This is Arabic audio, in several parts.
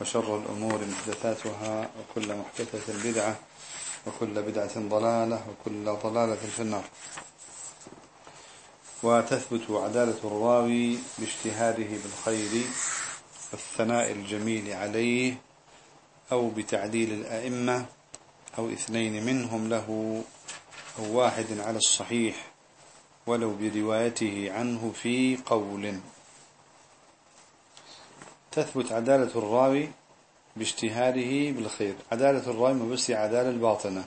وشر الأمور محدثاتها وكل محدثة بدعة وكل بدعة ضلالة وكل ضلالة في النار. وتثبت عدالة الراوي باجتهاده بالخير والثناء الجميل عليه أو بتعديل الأئمة أو اثنين منهم له أو واحد على الصحيح ولو بروايته عنه في قول. تثبت عدالة الراوي باجتهاده بالخير. عدالة الراوي ما بس عدالة الباطنة.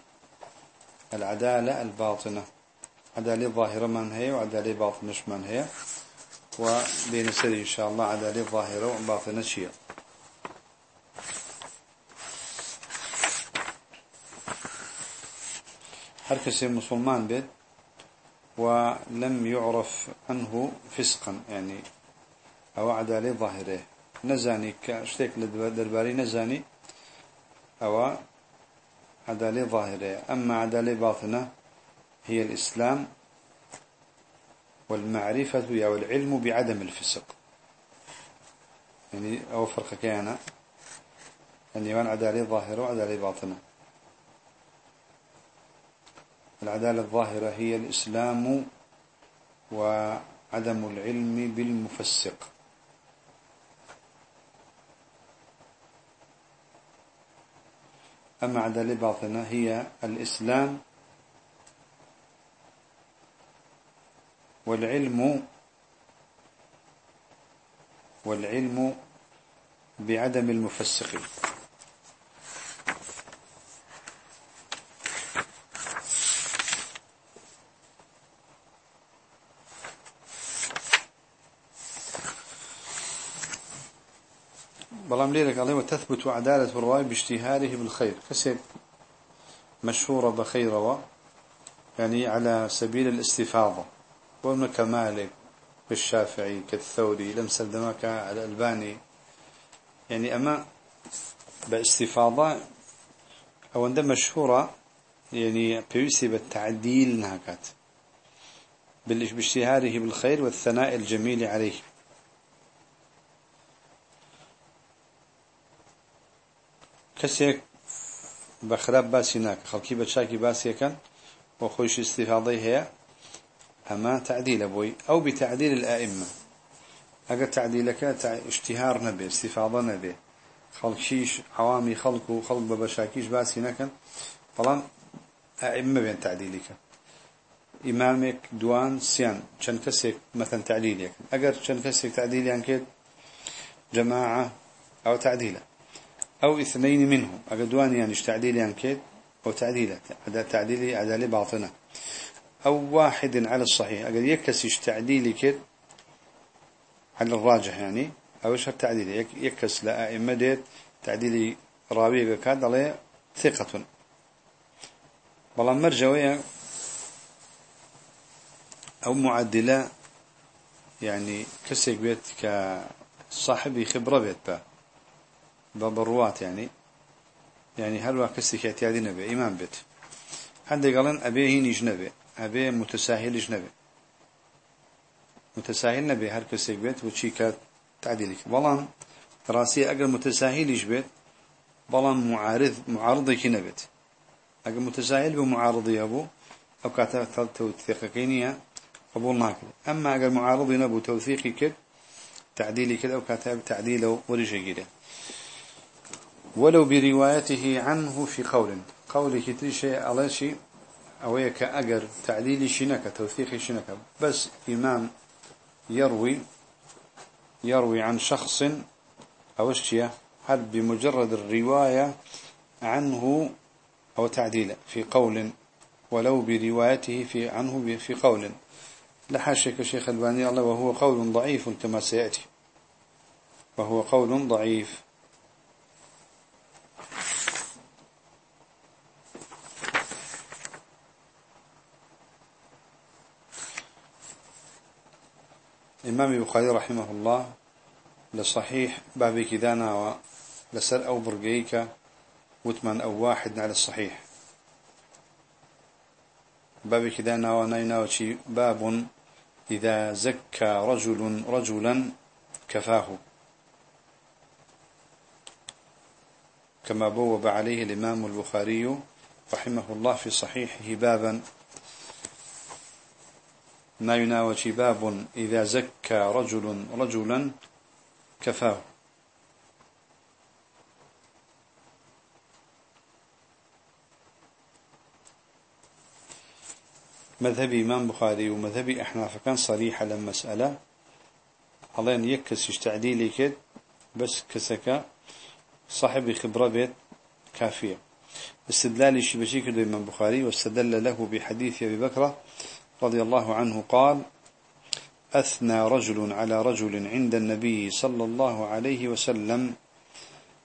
العدالة الباطنة. عدالة ظاهرة من هي وعدالة باطنة من هي. وبين سري إن شاء الله عدالة ظاهرة وباطنة شيء. هركس مسلمان بيت ولم يعرف عنه فسقا يعني أو عدالة ظاهرة. نزاني كشتك للدرباري نزاني أو عدالة ظاهرة أما عدالة باطنة هي الإسلام والمعرفة والعلم بعدم الفسق. يعني أو فرق كيانا من عدالة ظاهرة وعدالة باطنة العدالة الظاهرة هي الإسلام وعدم العلم بالمفسق. أما عدالة باطنة هي الإسلام والعلم والعلم بعدم المفسقين. بلام ليرك عليه وتثبت عدالة الرواية باجتهاده بالخير. كسب مشهورة بخير يعني على سبيل الاستفاضة. وابن كمالك كالشافعي كالثوري لم سلمك على الألباني. يعني أما باستفاضة أو عندما مشهورة يعني بيوسي بالتعديل نهكات باجتهاده بالخير والثناء الجميل عليه. كسيك بخراب باسي ناك خلقي بتشاكي باسي كان وخوش استفاضي هي أما تعديل أبوي أو بتعديل الآئمة. أجر تعديلك اشتهار نبي استفاضة نبي خلقشيش عوامي خلق وخلق ببشاكيش باسي نكن طبعا أئمة بين تعديلك إمامك دوان سيان شن كسيك مثلا تعديلك أجر شن كسيك تعديل يعني كده جماعة أو تعديله أو اثنين منهم. أقدوان يعني تعديل يعني كيد أو تعديلة تعديل عدالة باطنة. أو واحد على الصحيح. أقد يكسش تعديل كيد على الراجح يعني. أو إيش التعديل يكس لأئمة ديت تعديل راوي بكاد عليه ثقة. بلا مرجوية أو معدلة يعني كسيك بيت كصاحب خبرة بيت بقى. ببروات يعني. يعني هل واكسك اعتيادي نبي؟ إمام بيت. حد قالن أبيه هين جنبي أبيه متساهل جنبي متساهل نبي هل كسك بيت وشي كات تعديلك بلان راسي أقل متساهل بيت بلان معارض معارضك نبيت أقل متساهل بمعارضي أبو أو كاتب توثيقكينية قبول ناكل أما أقل معارضي نبو توثيقي كد تعديلي كده أو كاتب تعديله ورجي كده. ولو بروايته عنه في قول. قول كتير شيء على شيء أو كأجر تعديل شنك توثيق شنك. بس إمام يروي يروي عن شخص أو اشتيا هل بمجرد الرواية عنه أو تعديله في قول ولو بروايته في عنه في قول. لحاشك شيخ الباني الله وهو قول ضعيف كما سيأتي. وهو قول ضعيف. إمام البخاري رحمه الله لصحيح بابي كدانا لسر أو برقيك وثمان أو واحد على الصحيح. بابي كدانا ونينا باب إذا زكى رجل رجلا كفاه. كما بوب عليه الإمام البخاري رحمه الله في صحيحه بابا ما يناوي باب إذا زكى رجل رجلا كفاه. مذهب إمام بخاري ومذهب أحناف كان صريح لما مسألة على يكس تعديلي كد بس كسك صاحب خبرة بيت كافية. استدلال شبشي كده إمام بخاري واستدل له بحديث أبي بكر رضي الله عنه قال أثنى رجل على رجل عند النبي صلى الله عليه وسلم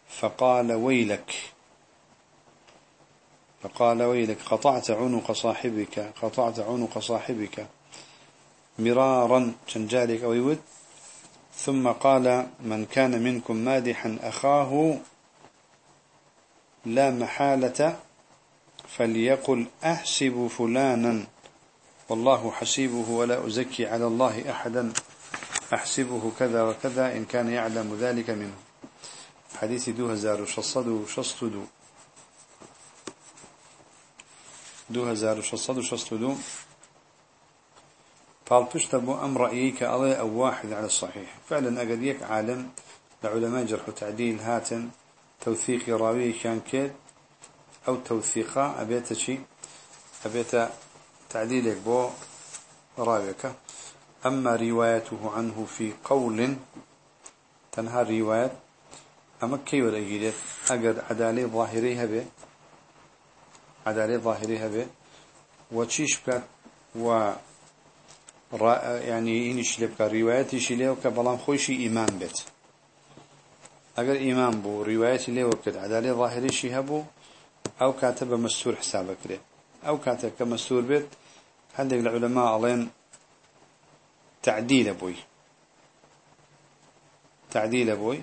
فقال ويلك فقال ويلك قطعت عنق صاحبك قطعت عنق صاحبك مرارا شنجالك أو يود. ثم قال من كان منكم مادحا أخاه لا محالة فليقل أحسب فلانا. والله حسيبه ولا أزكي على الله أحدا. أحسبه كذا وكذا إن كان يعلم ذلك منه. حديث دو هزار وشصد وشصد دو هزار وشصد وشصد فالبشت أبو أم رأيك الله أو واحد على الصحيح. فعلا أقديك عالم لعلماء جرح تعديل هاتن توثيق راوي كان كيد أو توثيقا أبيت شيء أبيت تعديلك بو راويك أما روايته عنه في قول تنهى الروايات أما كي ولا يجيد أجد عدالة ظاهريها به عدالة ظاهريها به وتشيش بك و يعني إنش لبك رواياتي شليه وكبلام خوشي إيمان بيت أجر إيمان بو رواياتي ليه وكد عدالة ظاهري شيهبو أو كاتب مستور حسابك ليه أو كاتب كمستور بيت هذه العلماء علين تعديل أبوي. تعديل أبوي.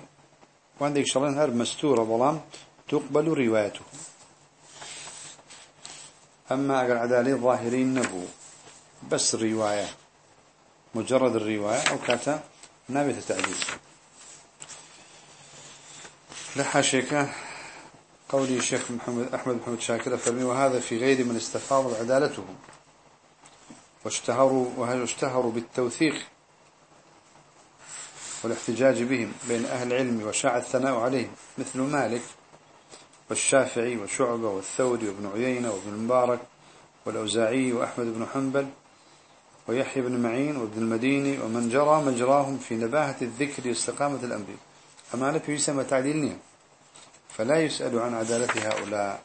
وعندك شلون هر مستورة ظلام تقبل روايته. أما أقل عدالة ظاهرين نبو بس الرواية مجرد الرواية أو كاتا نابت التعديل لحاشيك قولي الشيخ محمد أحمد محمد شاكر فرمي وهذا في غير من استفاض عدالته. واشتهروا وهل اشتهروا بالتوثيق والاحتجاج بهم بين أهل العلم وشاع الثناء عليهم مثل مالك والشافعي وشعبة والثوري وابن عيينة وابن المبارك والأوزاعي وأحمد بن حنبل ويحيى بن معين وابن المديني ومن جرى مجراهم في نباهة الذكر واستقامة الأمر أما في يسمى تعديلني فلا يسأل عن عدالة هؤلاء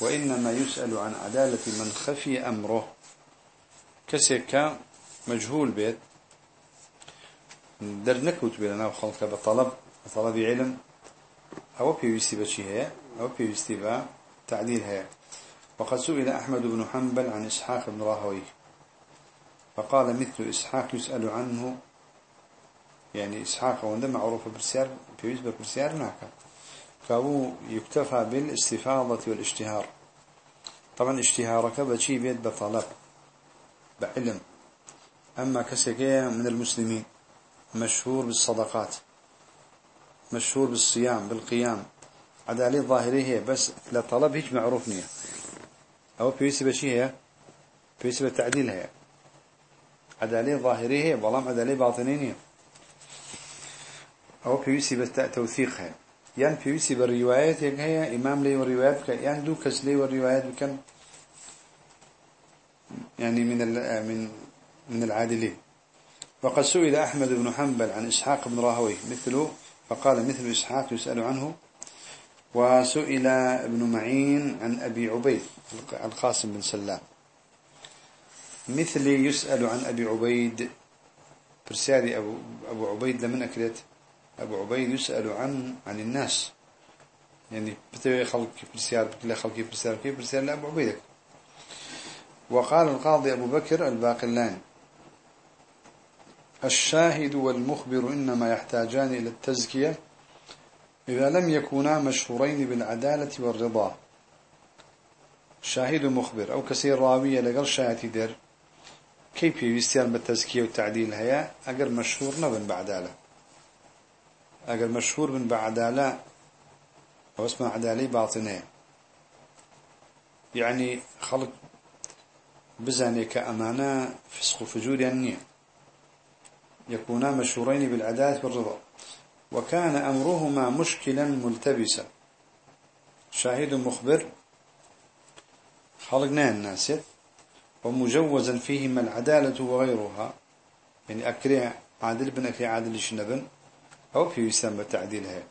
وإنما يسأل عن عدالة من خفي أمره. كسيك مجهول بيت. در نكوت بلنا وخلق بطلب طلب علم. أو بيوستي بشي هي أو بيوستي تعديل هي. وقد سئل أحمد بن حنبل عن إسحاق بن راهوي. فقال مثل إسحاق يسأل عنه يعني إسحاق وندم معروف برسيار بيوز برسيار ناكا فهو يكتفى بالاستفاضة والاشتهار. طبعا اشتهارك بشي بيت بطلب بعلم. أما كسكية من المسلمين مشهور بالصدقات مشهور بالصيام بالقيام عدالة ظاهرية بس لطلب هيك معروف نية. أو بيسي بشي هي بيسي بالتعديل هي. عدالة ظاهرية هي بلام عدالة باطنية أو بيسي بالتوثيق هي. يعني بيسي بالروايات هي إمام لي والروايات يعني دو كس لي والروايات بكم يعني من من من العادلين وقد سئل أحمد بن حنبل عن إسحاق بن راهوي مثله فقال مثل إسحاق يسأل عنه. وسئل ابن معين عن أبي عبيد القاسم بن سلام. مثل يسأل عن أبي عبيد. برسالي أبو, أبو عبيد لمن أكلت؟ أبو عبيد يسأل عن عن الناس. يعني بتوي خلق برسال بتلا خلق برسال كيف برسال لأبو عبيدك. وقال القاضي أبو بكر الباقلاني الشاهد والمخبر إنما يحتاجان إلى التزكية إذا لم يكونا مشهورين بالعدالة والرضا. شاهد ومخبر. أو كسير راوية لقل شاهد در كيف يستيان بالتزكية والتعديل؟ هيا أقر مشهور نبن بعدالة أقر مشهور بن بعدالة واسمه عدالي باطنية يعني خلق بزاني كأمانة فسق فجور النية يكونا مشهورين بالعدالة والرضا. وكان أمرهما مشكلا ملتبسا. شاهد مخبر خلقنا الناس ومجوزا فيهما العدالة وغيرها. يعني أكري عادل بن أكري عادل شنبن أو في يسمى تعديلها.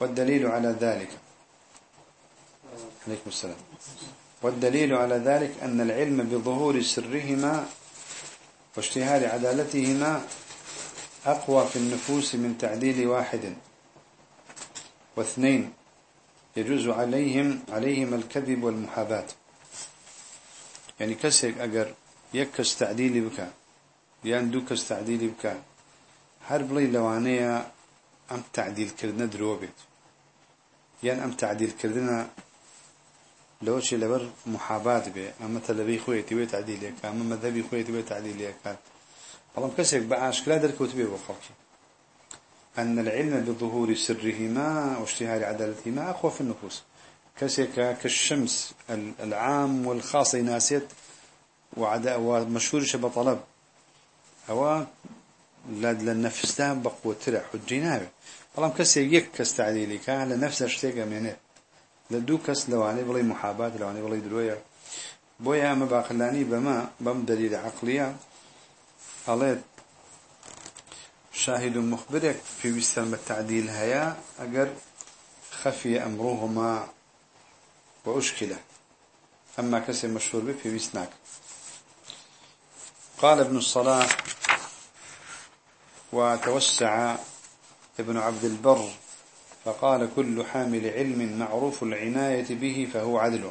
والدليل على ذلك عليكم السلام. والدليل على ذلك أن العلم بظهور سرهما واشتهار عدالتهما أقوى في النفوس من تعديل واحد. واثنين يجوز عليهم عليهم الكذب والمحاباة. يعني كسيك أجر يكس تعديل بك يان كس تعديل بك. حرب لي لوانية أم تعديل كردنا دروبت يان أم تعديل كردنا لو شي لبر محاباة به أما تلبي خويتي ويتعديل أما مذهبي خويتي ويتعديل يك والله كسيك بأشكال درك وتبيه وخلقي أن العلم بظهور سرهما واشتهار عدالتهما أقوى في النفوس. كسيك كالشمس العام والخاص يناسيت وعداء ومشهور شبه طلب هو لە نەفسدا بە قوترە حجی ناوێت بەڵام کەسێک یەک کەس تعلیلیکە لە نەفسە شتێکە مێنێت لە دوو کەس لەوانەی بڵێ محابات لەوانەی بڵێ درۆیە. بۆیە ئەمە باخلانی بەمە بەم دەلیل عقلیە ئەڵێت شاهد و مخبرێک پێویستە بە تعدیل هەیە ئەگەر خەفی ئەمڕۆهما بە عشکلە ئەمما کەسێ مەشهور بێ پێویست ناکە. قال ابن الصلاح وتوسع ابن عبد البر فقال كل حامل علم معروف العناية به فهو عدل.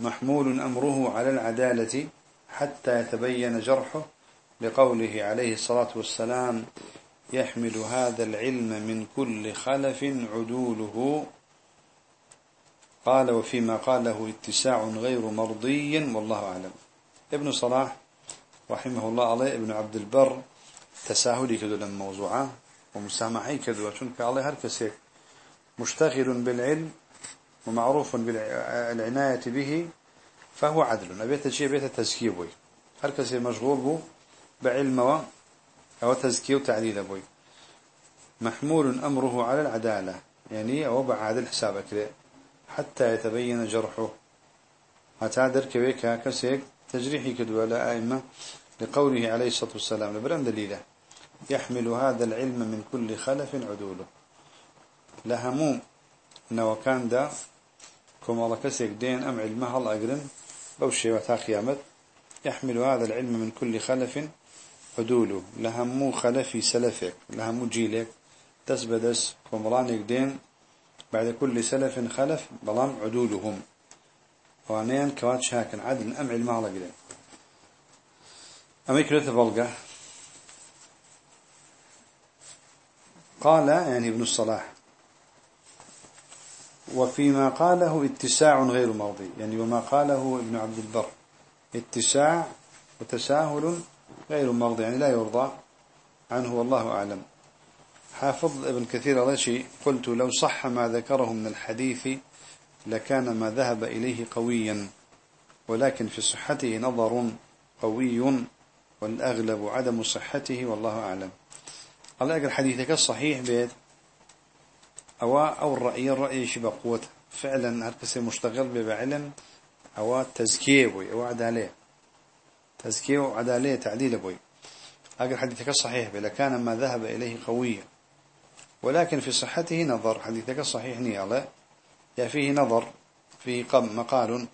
محمول أمره على العدالة حتى يتبين جرحه لقوله عليه الصلاة والسلام يحمل هذا العلم من كل خلف عدوله. قال وفيما قاله اتساع غير مرضي والله أعلم. ابن صلاح رحمه الله عليه ابن عبد البر تساهلي كذو للموضوعة ومسامحي كذو شنك الله هركسيك مشتغل بالعلم ومعروف بالعناية به فهو عدل أبيت شيء بيت التزكية بوي هركسي مشغول بو بعلم أو تزكية وتعديل بوي محمول أمره على العدالة. يعني أو بعد حسابك له حتى يتبين جرحه. هتعدر كويك كسيك تجريحي كدولا آئمة لقوله عليه الصلاة والسلام لبران دليله يحمل هذا العلم من كل خلف عدوله. لهموم إنه كان دا كما كسيك دين أم علمها الله أقرن؟ بوشي وتا قيامت. يحمل هذا العلم من كل خلف عدوله. لهمو خلفي سلفك لهمو جيلك. تسبدس كمرانك دين بعد كل سلف خلف بلام عدولهم. وانيان كوات شاكن عدل أم علمها أقرن؟ أما يكرت بلغة قال يعني ابن الصلاح وفيما قاله اتساع غير مرضي يعني وما قاله ابن عبد البر اتساع وتساهل غير مرضي يعني لا يرضى عنه والله أعلم. حافظ ابن كثير رشي قلت لو صح ما ذكره من الحديث لكان ما ذهب إليه قويا ولكن في صحته نظر قوي والأغلب عدم صحته والله أعلم. الله أقل حديثك الصحيح بيت أو أو الرأي الرأي شبه قوة فعلا هركس مشتغل بعلم أو تزكية بوي. أو عدالية تزكية وعدالية تعديل بوي. أقل حديثك الصحيح بي لكان ما ذهب إليه قويا ولكن في صحته نظر. حديثك الصحيح نيالة يا فيه نظر. فيه مقال.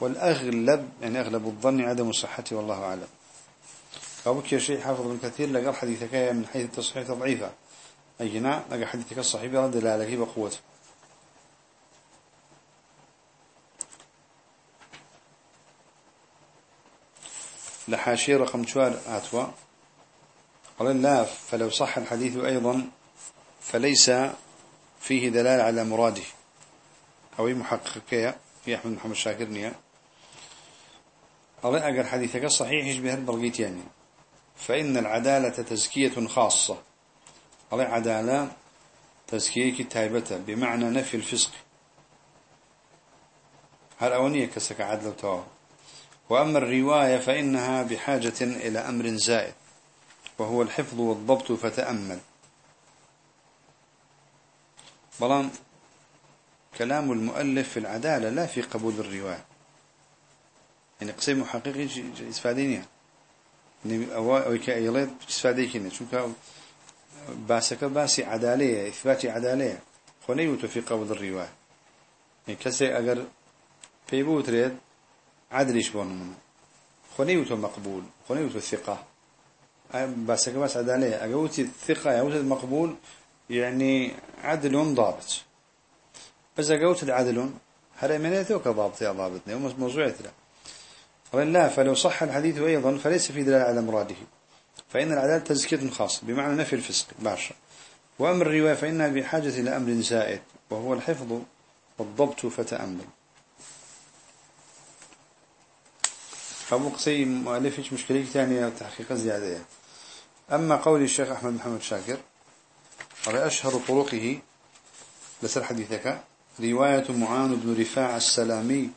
والأغلب يعني أغلب الظن عدم صحته والله أعلم. أبوك يا شيء حافظ ابن كثير لقى حديثك من حيث التصحيح تضعيفة أينا لقى حديثك الصحيح يرد دلالة بقوة لحاشية رقم شوار آتوا. قال لا فلو صح الحديث أيضا فليس فيه دلالة على مراده. أو محققية في أحمد محمد شاكر نيا. قال أقر حديثك صحيح يشبه البرغيت يعني فإن العدالة تزكية خاصة. قال عدالة تزكية كتابته بمعنى نفي الفسق. هل أونية كسك عدل وتواه وأما الرواية فإنها بحاجة إلى أمر زائد وهو الحفظ والضبط فتأمل. بلان كلام المؤلف في العدالة لا في قبول الرواية. يعني قسم محقق استفادينيا يعني أو كأيلات استفادينيا شو كا باسك باسي عدالية إثبات عدالية. خنيوت في قبول الرواية. يعني كسي أجر في بوتريد عدلش بون منه خنيوت مقبول خنيوت الثقة باسك باس عدالية. أجوت الثقة أو المقبول يعني عدل ضابط. بس قوت العدل هذا من يثوك ضابط يا ضابطني وموضوعة لا قال لا فلو صح الحديث أيضا فليس في دلالة على مراده فإن العدالة تزكية خاص بمعنى نفي الفسق باشا. وأمر الرواية فإنها بحاجة إلى أمر زائد وهو الحفظ والضبط فتأمل. أبو قصي مؤلفش مشكلة ثانية تحقيق زيادة. أما قول الشيخ أحمد محمد شاكر على أشهر طرقه لسر حديثك رواية معان بن رفاع السلامي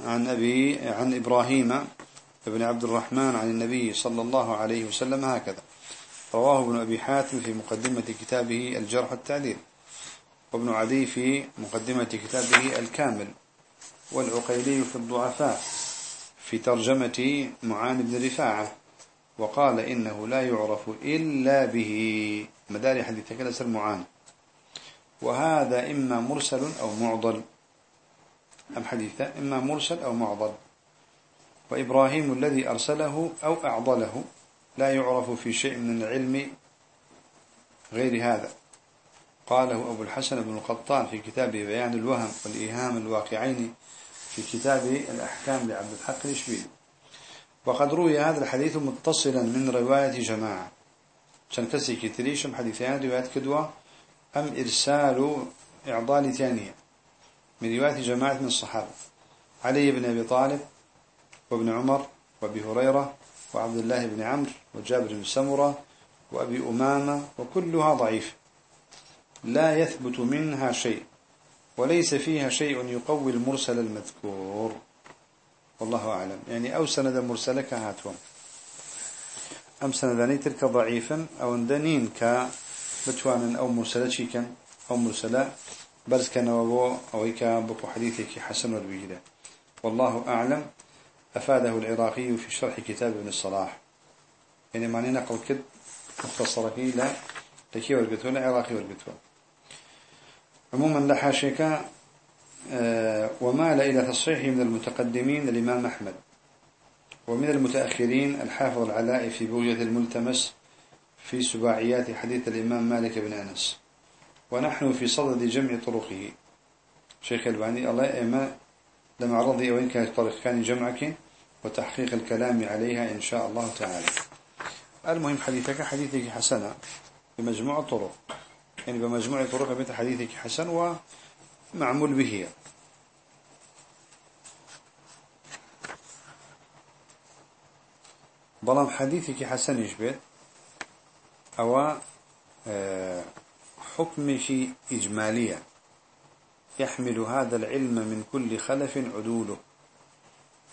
عن أبي عن إبراهيم بن عبد الرحمن عن النبي صلى الله عليه وسلم هكذا. رواه ابن أبي حاتم في مقدمة كتابه الجرح التعديل وابن عدي في مقدمة كتابه الكامل والعقيلي في الضعفاء في ترجمة معان بن رفاعة وقال إنه لا يعرف إلا به. مداري حديثك لسر معان وهذا إما مرسل أو معضل. أم حديثة إما مرسل أو معضل. وإبراهيم الذي أرسله أو أعضله لا يعرف في شيء من العلم غير هذا. قاله أبو الحسن بن القطان في كتابه بيان الوهم والإيهام الواقعين في كتاب الأحكام لعبد الحق الإشبيلي. وقد روي هذا الحديث متصلا من رواية جماعة. كان كسي كتريشم حديثان روايات كدوة أم إرسال إعضال ثانية. من رواية جماعة من الصحابة علي بن أبي طالب وابن عمر وأبي هريرة وعبد الله بن عمرو وجابر بن سمرة وأبي أمامة وكلها ضعيف لا يثبت منها شيء وليس فيها شيء يقوي المرسل المذكور. والله أعلم. يعني أو سند مرسلك هاتهم أم سنداني تلك ضعيفا أو اندنين كبتوانا أو مرسلة كان أو مرسلة بس كان وبو أو إيكا بكو حديثك حسن والبيجدة والله أعلم أفاده العراقي في شرح كتاب ابن الصلاح. يعني معنى نقل كد مختصرة لا لكي ورقتون عراقي ورقتون عموما لحاشيك آه، ومال إلى تصحيح من المتقدمين الإمام أحمد. ومن المتأخرين الحافظ العلاء في بغية الملتمس في سباعيات حديث الإمام مالك بن أنس. ونحن في صدد جمع طرقه. شيخ الباني الله إما لما رضي وإن كانت طريق كان جمعك وتحقيق الكلام عليها إن شاء الله تعالى. المهم حديثك حديثك حسنة بمجموع الطرق. يعني بمجموع طرق بيت حديثك حسن ومعمول به. بلام حديثك حسن يشبه أو آه، حكمك إجمالية يحمل هذا العلم من كل خلف عدوله.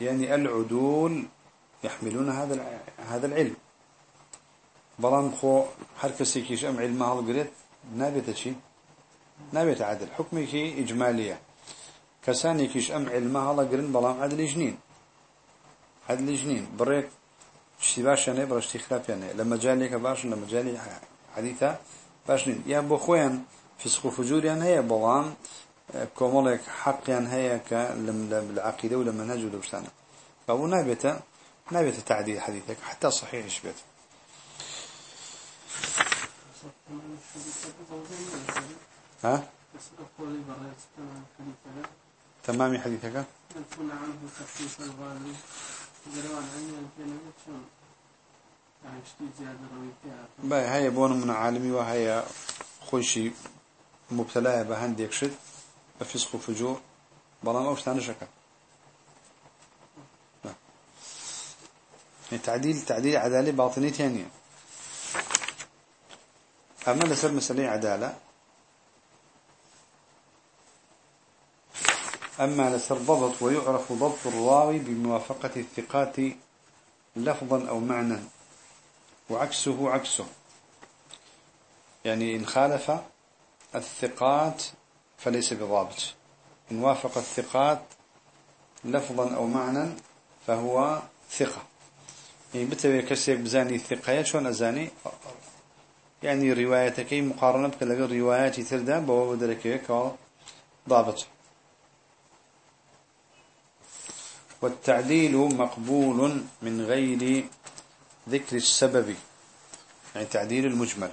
يعني العدول يحملون هذا هذا العلم. بلام خو حركة كيش أم علمها القريت نابت شيء نابت عدل. حكمك إجمالية كساني كيش أم علمها القرين بلام عدل جنين عدل جنين بريك اشتباش يعني برا اشتخلاف يعني لما جالي كباش لما جالي حديثة باشنين يعني بخوين فسق فجور يعني هي بلام كمالك حق يعني هي كالعقيدة ولا منهج ولا بشتانه فهو نابت نابت تعديل حديثك حتى صحيح شبت ها؟ تمام باي هيا بون من عالمي وهيا خوشي مبتلاه بهنديك شد بفسق وفجور بلان اوش تاني شكا تعديل تعديل عدالة باطنية ثانية أما لسر مسألة عدالة أما لسر ضبط ويعرف ضبط الراوي بموافقة الثقات لفظا أو معنى وعكسه عكسه. يعني إن خالف الثقات فليس بضابط. إن وافق الثقات لفظا أو معنى فهو ثقة. يعني بتوي كسيك بزاني الثقة شون أزاني؟ يعني روايتك مقارنة بكل رواياتي تردان بوابد لك ضابط. والتعديل مقبول من غير ذكر السبب يعني تعديل المجمل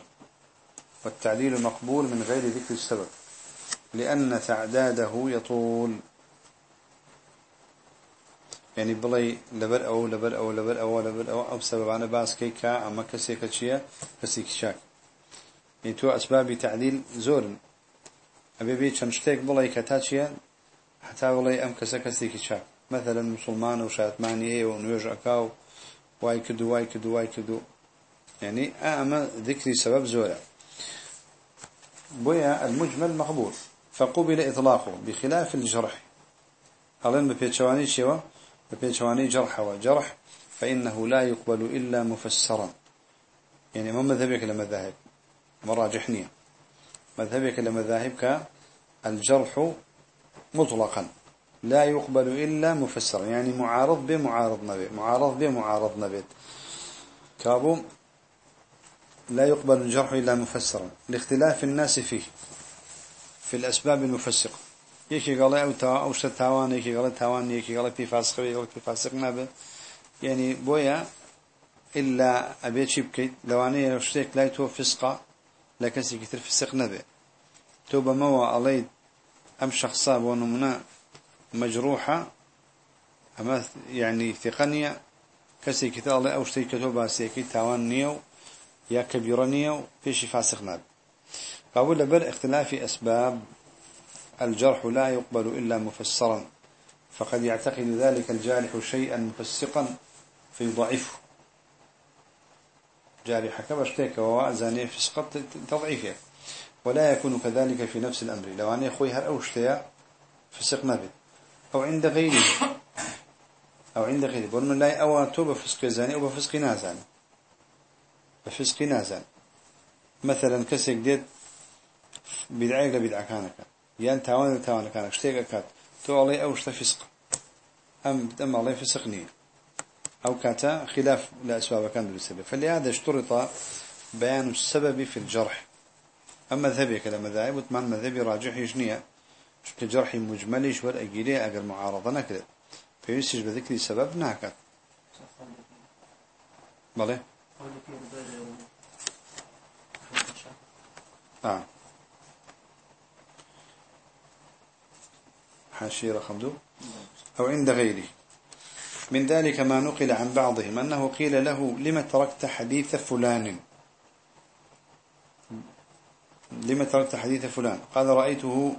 والتعديل مقبول من غير ذكر السبب لأن تعداده يطول. يعني بلي لبر أو لبر أو لبر أو لبر أو أو سبب أنا باس كي كا أما كسي كشيا كسي كشاك يعني تو أسباب تعديل زور. أبي بي شنشتك بلي كتاشيا حتى بلي أم كسي كسي كشاك مثلا مسلمان وشاتمانية ونويج واي كدو واي كدو واي كدو. يعني أما ذكري سبب زورا بويا المجمل مقبول. فقبل إطلاقه بخلاف الجرح. هلين ببيتشواني شوا ببيتشواني جرح وجرح فإنه لا يقبل إلا مفسرا. يعني ما مذهبك لمذاهب. مراجحنية مذهبك لمذاهبك الجرح مطلقا. لا يقبل إلا مفسرا يعني معارض بمعارض نبي معارض بمعارض نبي. كابو لا يقبل الجرح إلا مفسرا لاختلاف الناس فيه في الأسباب المفسقة. يكي قال أو تا أو شت تاوان يكي قال تاوان يكي قال في فاسق يكي في فاسق نبي. يعني بويا إلا أبيت لو أنا شتيك لا يتو فسقة لكن سيكتر فسق نبي. توبة موا علي أم شخصا ونمنا مجروحة أما يعني ثقنية كسي كتاب الله أو شتي كتب سيكي تاوان نيو يا كبير نيو فيش فاسق ناب فأقول لبر اختلاف أسباب الجرح لا يقبل إلا مفسرا فقد يعتقد ذلك الجارح شيئا مفسقا فيضعفه. جارح كبشتك وزاني فسقط تضعيفه. ولا يكون كذلك في نفس الأمر. لو أن يخوي هر أوشتيا فسق نبي أو عند غيره أو عند غيره بقول من لا أو تو بفسق زاني أو بفسق نازان. بفسق نازان. مثلا كسك ديت بدعي لبدعة كانك. يان تاوان تاوان كانك. شتيك كات تو علي أو شت فسق. أم أم علي فسقني. أو كاتا خلاف لأسباب كان بالسبب فلهذا اشترط بيان السبب في الجرح. أما ذهبي كذا مذاهب وثمان مذهبي راجح يجنيه كجرح مجملش والأجيلية أجر معارضة نكذب فيسج بذكر سبب ناكد بله آه حاشية رقم دو أو عند غيره من ذلك ما نقل عن بعضهم أنه قيل له لما تركت حديث فلان؟ لما تركت حديث فلان. قال رأيته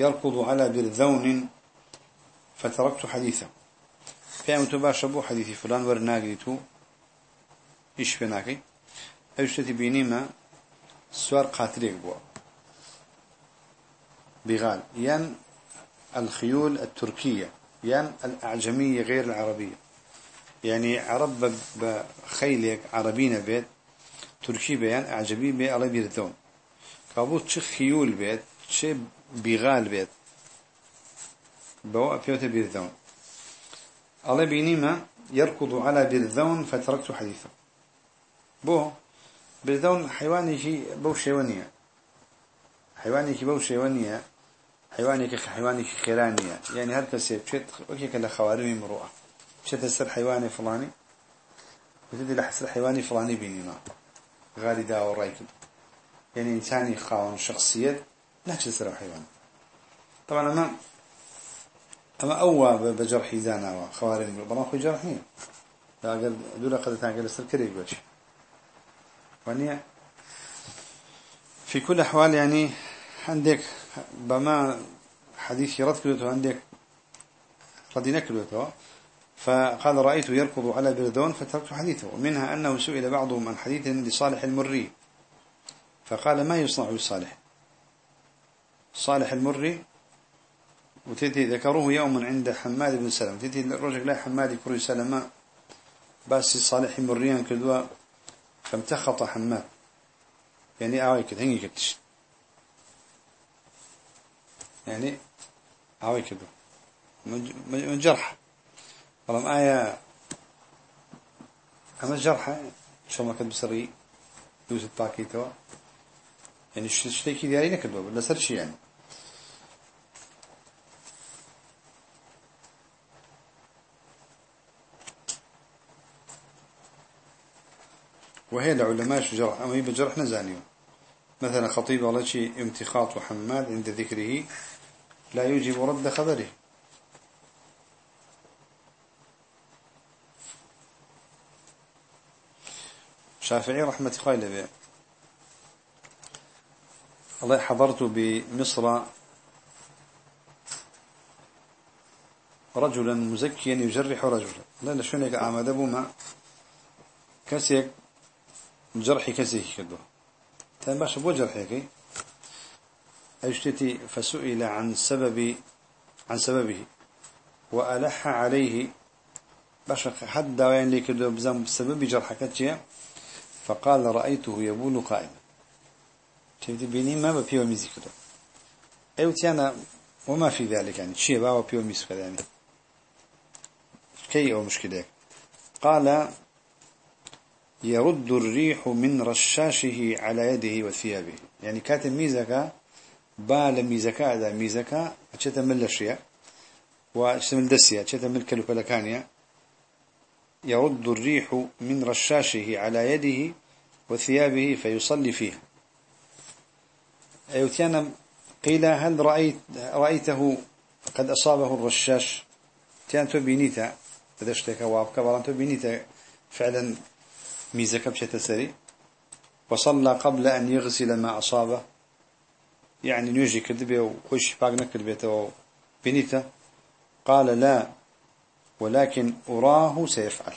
يركض على برذون فتركت حديثه. فيها تباشى بو حديث فلان ورناقيتو. إيش بناكي أيشتي بينيما سوار قاتليك بوا. بغال. ين الخيول التركية. ين الأعجمية غير العربية. يعني عرب بخيلك عربينا بيت تركي بيان أعجمي بي على بيرثون كابوت شي خيول بيت شي بغال بيت. بوا بيوت بيرثون الله بينيما يركض على بيرثون فتركت حديثه. بو بيرثون حيواني شي بو شيوانية. حيواني كي بو شيوانية حيواني كي حيواني كي خيرانية. يعني هر كسي بشيت وكي كلا خوارمي مروءة بشيت السر حيواني فلاني وتدي لحسر حيواني فلاني بينيما غالي داو رايكد يعني إنساني خاون شخصية نفس السر حيوان. طبعا أما أما أوى بجرح زانا وخوارج بلا خو جرحين لا قال دولا قد تاكل السر كريك وجه ونيا في كل أحوال يعني عندك بما حديث رد كلته عندك ردنا كلته فقال رأيت يركض على بردون فتركت حديثه. ومنها أنه سئل بعضهم عن حديث لصالح المري. فقال ما يصنع بالصالح صالح المري وتتي ذكروه يوم عند حماد بن سلم تتي الرجل لا حماد كري سلمة بس صالح مريان كدوا فامتخط حماد. يعني آوي كده هنجي كتش يعني آوي كده من جرح. والله آية أما الجرح شو ما كتب سري دوس الطاقي توا يعني شتيكي دياري نكدوا ولا سر شي يعني؟ وهي العلماء جرح أما يبقى جرح نزانيه مثلا خطيب والله شيء امتخاط وحماد عند ذكره لا يوجب رد خبره. شافعي رحمة الله به الله حضرت بمصر رجلا مزكيا يجرح رجلا. لا شونك أعمد أبو ما كسيك جرحي كسيك كده تم باش بو جرحيك. أجتتي فسئل عن سبب عن سببه. وألح عليه. باش حد وين لي كده بزم سبب جرحك فقال رأيته يبول قائما. تبدي بيني ما ببيو ميزي كده أيو تيانا وما في ذلك يعني شيء باو بيو ميزي كده يعني. كي أو مشكلة؟ قال يرد الريح من رشاشه على يده وثيابه. يعني كاتب ميزكا بال ميزكا هذا ميزكا أشتا من الشيء وأشتا من دسيا أشتا من كالوكالكانيا يرد الريح من رشاشه على يده وثيابه فيصلي فيها. أيوتيانا قيل هل رأيت رأيته قد أصابه الرشاش؟ تيان تو بينيتا بدشتك وابك بلان تو بينيتا فعلا ميزك بشتى سري وصلى قبل أن يغسل ما أصابه. يعني نيجي كذبه وخش باقنا كذبته بنيته. قال لا ولكن أراه سيفعل.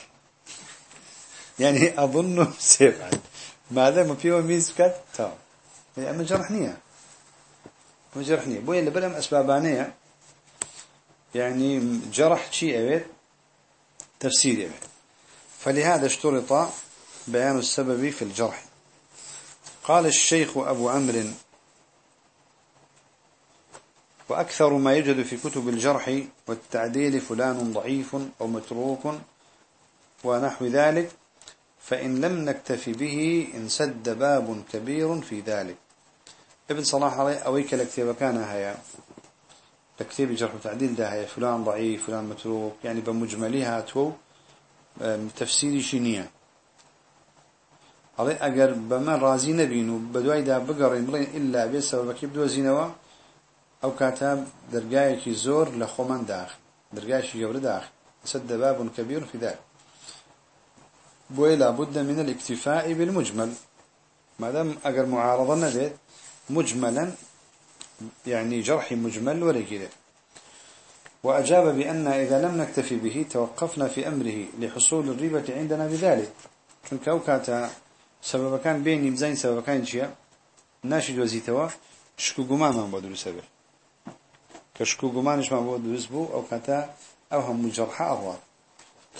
يعني أظنه سيفعل. ماذا؟ ما فيه ميز كات تمام هي أما جرحنية. أما جرحنية. بوي اللي بلم أسبابانية. يعني جرح شيء أبيت؟ تفسير أبيت. فلهذا اشترط بيان السبب في الجرح. قال الشيخ أبو عمرو وأكثر ما يوجد في كتب الجرح والتعديل فلان ضعيف أو متروك ونحو ذلك فإن لم نكتفي به انسد باب كبير في ذلك. ابن صلاح أويك لكتاب كان هيا؟ لكتاب جرح وتعديل ده هيا فلان ضعيف فلان متروك يعني بمجملها تو تفسيري شنية عليه أجر بما رازي نبينو بدواي ده بقرين بلين إلا بسبب كيف دو زينوا أو كاتب درجايك زور لخومن داخل درجايك جور داخل سد باب كبير في ذلك بوي لابد من الاكتفاء بالمجمل. ما دام أجر معارضة نبيت مجملا يعني جرح مجمل ولا كده وأجاب بأن إذا لم نكتفي به توقفنا في أمره لحصول الريبة عندنا بذلك. كاتا سبب كان بيني بزين سبب كان شيء ناشد وزيتوا شكو قمان ما بدو سبب كشكو قمانش ما بدو يسبو أو كاتا أو هم الجرح أغوار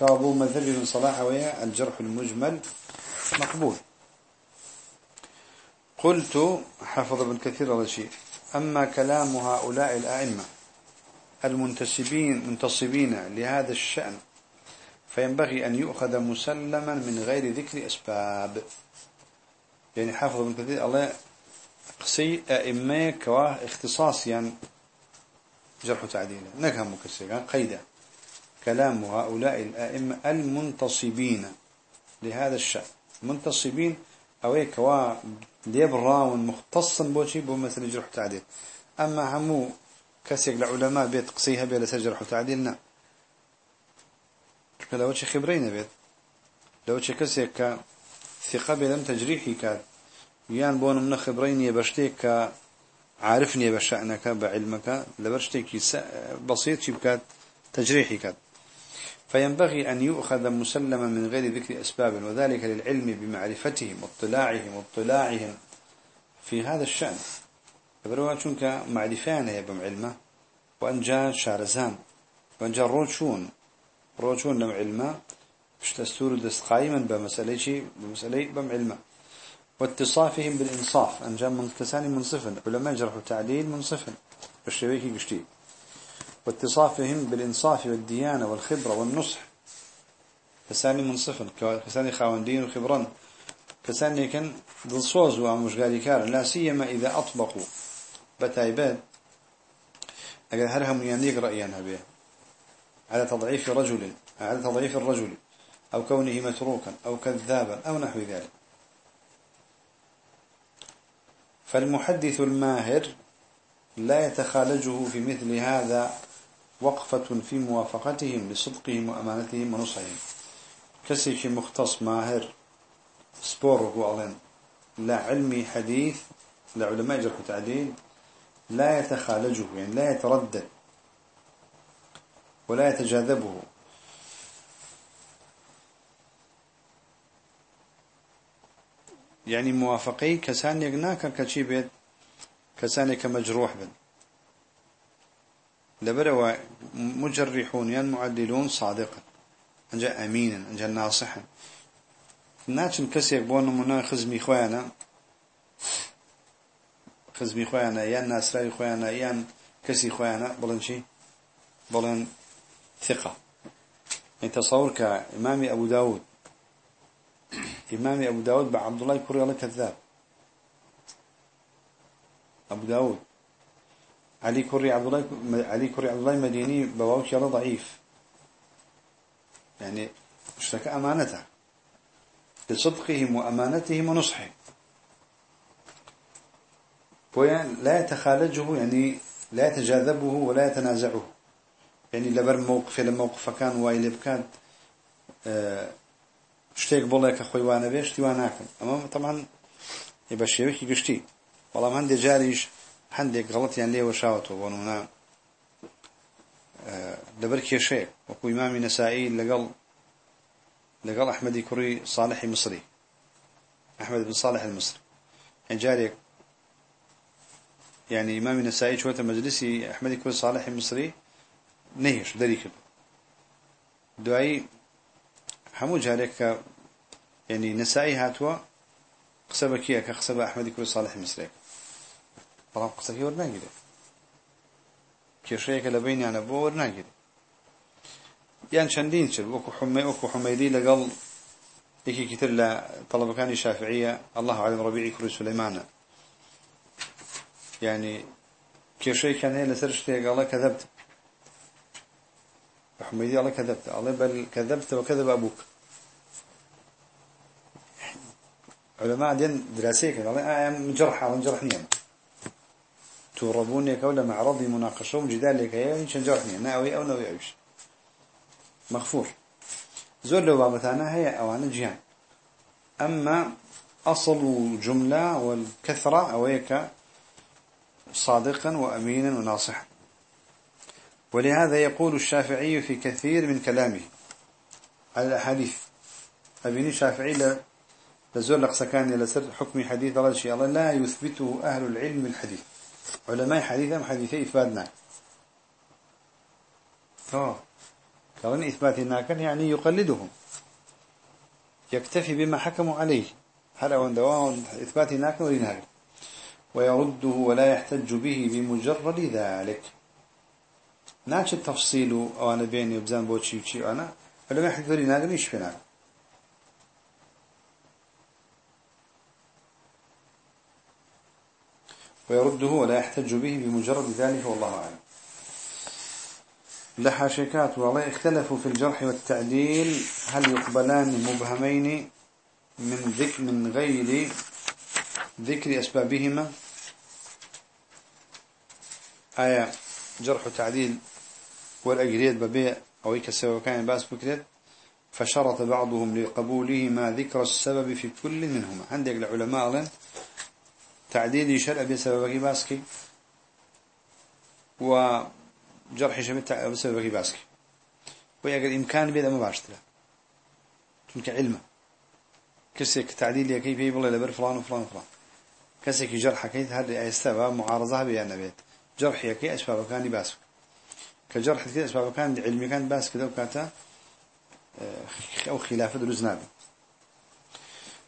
كابو مذهب من صلاح ويا الجرح المجمل مقبول قلت حفظ ابن كثير هذا الشيء أما كلام هؤلاء الأئمة المنتسبين منتصبين لهذا الشأن فينبغي أن يؤخذ مسلما من غير ذكر أسباب يعني حافظ ابن كثير الله قصي أئمة كواه اختصاص يعني جرح تعديل نكهم مكسر قيدا كلام هؤلاء الأئمة المنتصبين لهذا الشأن. منتصبين أو كوا ليبراون مختصا بوشي بو مثل جرح تعديل أما همو كسيك لعلماء بيت قصيها بيلا سجرح تعديل نعم لو شي خبرين بيت لو شي كسيك ثقة بلم تجريحي كاد. يان بون من خبرين يبشتيك عارفني بشأنك بعلمك لبرشتيك بسيط بكاد تجريحي كاد. فينبغي أن يؤخذ مسلما من غير ذكر أسباب وذلك للعلم بمعرفتهم واطلاعهم واطلاعهم في هذا الشأن. فبروا شونك معرفان يبم علمه وأن جاء شارزان. وأن جاء روشون. روشون لم علمه اشتستور دست قائما بمسألة شيء بمسألة بم علمه. واتصافهم بالإنصاف أن جاء من كسان منصفا علماء جرح تعديل منصفا. الشويكي قشتي. واتصافهم بالإنصاف والديانة والخبرة والنصح. كساني منصفا كساني خاوندين وخبرا كساني كان ومش قالي كار لا سيما إذا أطبقوا. بتايباد أجل هرهم ينيق رأينا به على تضعيف رجل على تضعيف الرجل. أو كونه متروكا أو كذابا أو نحو ذلك. فالمحدث الماهر لا يتخالجه في مثل هذا وقفة في موافقتهم لصدقهم وأمانتهم ونصحهم. كسيش مختص ماهر سبور وقوالين لا علمي حديث لا علماء جرح تعديل لا يتخالجه يعني لا يتردد ولا يتجاذبه. يعني موافقي كسان يقناك كشي بيت كسان كمجروح بن. لبروا مجرحون يعني معدلون صادقا أنجا أمينا أنجا ناصحا ناچن كسيك بون منا خزمي خوانا خزمي خوانا يان ناسراي خوانا يان كسي خوانا بلن شي بلن ثقة. يعني تصور كإمام أبو داود إمام أبو داود بعبد الله كوري الله كذاب. أبو داود. علي كوري عبد الله علي كوري عبد الله مديني بواوش يلا ضعيف. يعني اشتكى أمانته. لصدقهم وأمانتهم ونصحهم لا يتخالجه يعني لا يتجاذبه ولا يتنازعه. يعني لبر موقف لما موقف كان وايل بكات آه شتێک بڵێ کە خۆی وانە بێ شتی وان ناکەن ئەمە تەمان بە شێوەیەکی گشتی. بەڵام هەندێک جاریش هەندێک غەڵەتیان لێوە شاوەتەوە بۆ نمونە لەبەر کێشەیەک وەکو ئیمامی نەسایی لەگەڵ لەگەڵ ئەحمەدی کوڕی صالحی مصری. ئەحمەد بن صالح المصري جارێک يعني إمام النسائي شوية مجلسي أحمد كل صالح المصري نهيش دري كده دعي همو جارك يعني نسائي هاتوا قسبة كيا كقسبة أحمد كل صالح مسرك طبعا قصة كي ورنا كده كيشيك لبيني أنا بو ورنا كده يعني شندين شر وكو حمي وكو حميدي لقل يكي كتير لطلب كان الشافعية الله علم ربيعي كل سليمان يعني كيشيك كان هي لسرشتي قال كذبت حميدي الله كذبت. الله بل كذبت وكذب أبوك. علماء دين دراسية كذا. الله آه مجرحة ومجرحني أنا. توربوني كولا معرضي مناقشة وجدال لك يا إنش جرحني ناوي أو ناوي أوش مغفور. زور لو بابتانا هي أو أنا جيان أما أصل جملة والكثرة أويك صادقا وأمينا وناصحا. ولهذا يقول الشافعي في كثير من كلامه. على الأحاديث أبيني الشافعي لزول لقسكان لسر حكم حديث الله شيء الله. لا يثبته أهل العلم الحديث. علماء حديثهم حديثي إثباتنا آه كون إثبات ناكن يعني يقلدهم. يكتفي بما حكموا عليه. هل أو دوام إثبات ناكن ولنهاك ويرده ولا يحتج به بمجرد ذلك. ناچ تفصيل أو أنا بيني وبزان بوشي وشي أنا فلما يحد ذري ناقل إيش فينا ويرده ولا يحتج به بمجرد ذلك والله أعلم. لحاشكات والله اختلفوا في الجرح والتعديل هل يقبلان مبهمين من ذكر من غير ذكر أسبابهما؟ آية جرح وتعديل والأجريد ببيع أو يكسر كان بأس بكرت فشرط بعضهم لقبوله ما ذكر السبب في كل منهما. عندك العلماء تعديل شرع بسببك باسكي وجرح شمت بسببك باسكي ويقل إمكان بيدا مباشرة تلك علمه. كسك تعديل يا كيف يبغى لبر فلان وفلان وفلان. كسك جرح كيف هذا استوى معارضة بيان بيت. جرح يا كي أسباب كان باس كجرح كذا أسباب كان علمي كان باس كذا وكاتا آه، أو خلافة دروزنابي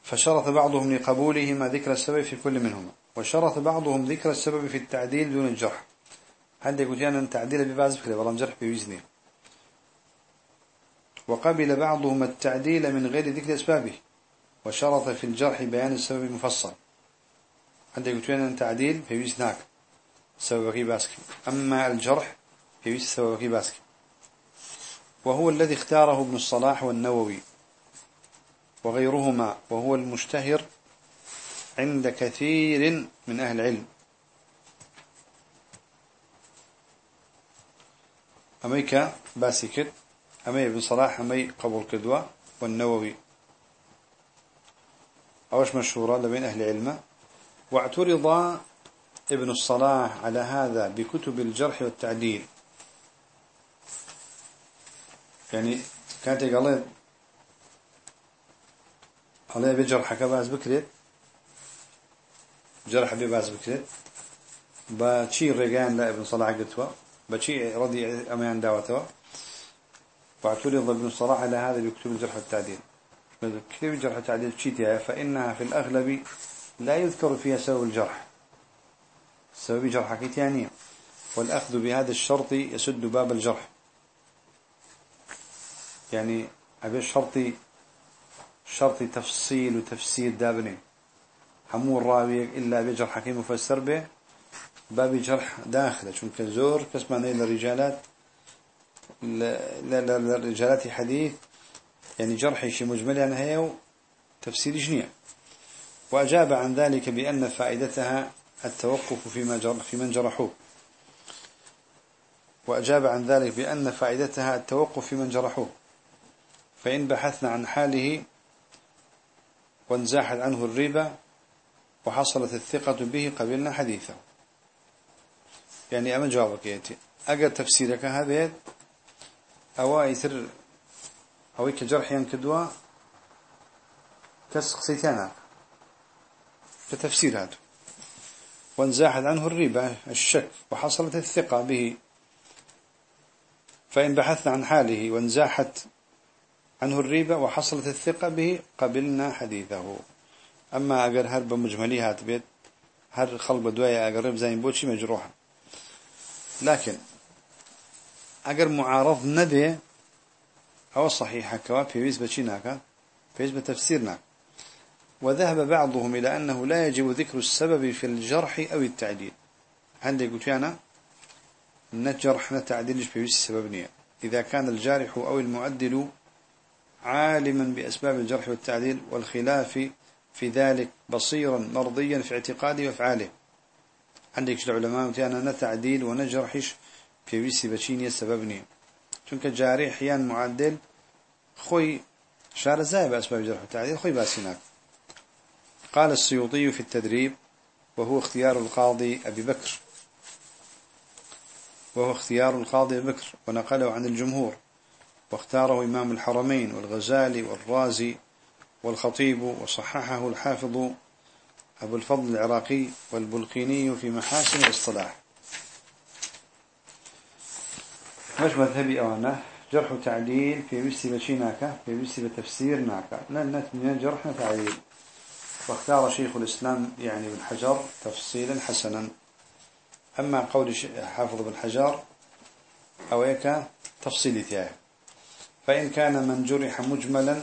فشرط بعضهم لقبوله ما ذكر السبب في كل منهما وشرط بعضهم ذكر السبب في التعديل دون الجرح. هذا يقول أن التعديل بباز بكذا؟ والله جرح بوزنه وقبل بعضهم التعديل من غير ذكر أسبابه وشرط في الجرح بيان السبب المفصل. عندك أن تعديل في هناك سبب باسكي أما الجرح في سبب باسكي وهو الذي اختاره ابن الصلاح والنووي وغيرهما وهو المشتهر عند كثير من أهل العلم. أميك باسكت أمي ابن صلاح أمي قبول كدوة والنووي. أوش مشهورة لبين أهل العلم؟ واعترض ابن الصلاح على هذا بكتب الجرح والتعديل. يعني كانت قالت عليه بجرح كباز بكريت جرح بباز بكريت بشي رجان لا ابن صلاح قلتوا. بشي رضي أمان دعوتوا. واعترض ابن الصلاح على هذا بكتب الجرح والتعديل كتب الجرح والتعديل شيتها فإنها في الأغلب لا يذكر فيها سبب الجرح. سبب جرح كتانية والأخذ بهذا الشرط يسد باب الجرح. يعني أبي الشرط شرط تفصيل وتفسير دابني. همو الراوي إلا بجرح حكيم مفسر به باب جرح داخله. چونك زور كسمع نيل الرجالات لا لا الرجالات حديث يعني جرحي شي مجمل يعني هي تفسير جنيع وأجاب عن ذلك بأن فائدتها التوقف فيما جرح في من جرحوه. وأجاب عن ذلك بأن فائدتها التوقف في من جرحوه. فإن بحثنا عن حاله وانزاحت عنه الريبة وحصلت الثقة به قبلنا حديثه. يعني أما جوابك يأتي أقل تفسيرك هذا أو يثر أو كجرح ينكدوا كسقسيتانا كتفسير هذا. وانزاحت عنه الريبة الشك وحصلت الثقة به. فإن بحثنا عن حاله وانزاحت عنه الريبة وحصلت الثقة به قبلنا حديثه. أما أجر هرب مجملي هات بيت هر خلب دوايا أقرب زين بوشي مجروحة. لكن أجر معارض ندي أو صحيح كوا في بيس بشيناك في بيس بتفسيرنا وذهب بعضهم إلى أنه لا يجب ذكر السبب في الجرح أو التعديل. عندي قلت أنا؟ نجرح نتعديل بيس السبب إذا كان الجارح أو المعدل عالما بأسباب الجرح والتعديل والخلاف في ذلك بصيرا مرضيا في اعتقاده وأفعاله. عندك العلماء؟ متانا نتعديل ونجرحش في بيسي بشيني السببني چونك جاري حيان معدل خوي شار زاي بأسباب الجرح والتعديل خوي باسيناك قال السيوطي في التدريب وهو اختيار القاضي أبي بكر. وهو اختيار القاضي بكر ونقله عن الجمهور. واختاره إمام الحرمين والغزالي والرازي والخطيب وصححه الحافظ أبو الفضل العراقي والبلقيني في محاسن الاصطلاح. مش مذهبي أوانا جرح وتعديل في بسي بشيناك في بسي بتفسير ناكا. لأن من جرح وتعديل. واختار شيخ الإسلام يعني ابن حجر تفصيلا حسنا. أما قول حافظ بن حجر أويك تفصيل تياه فإن كان من جرح مجملا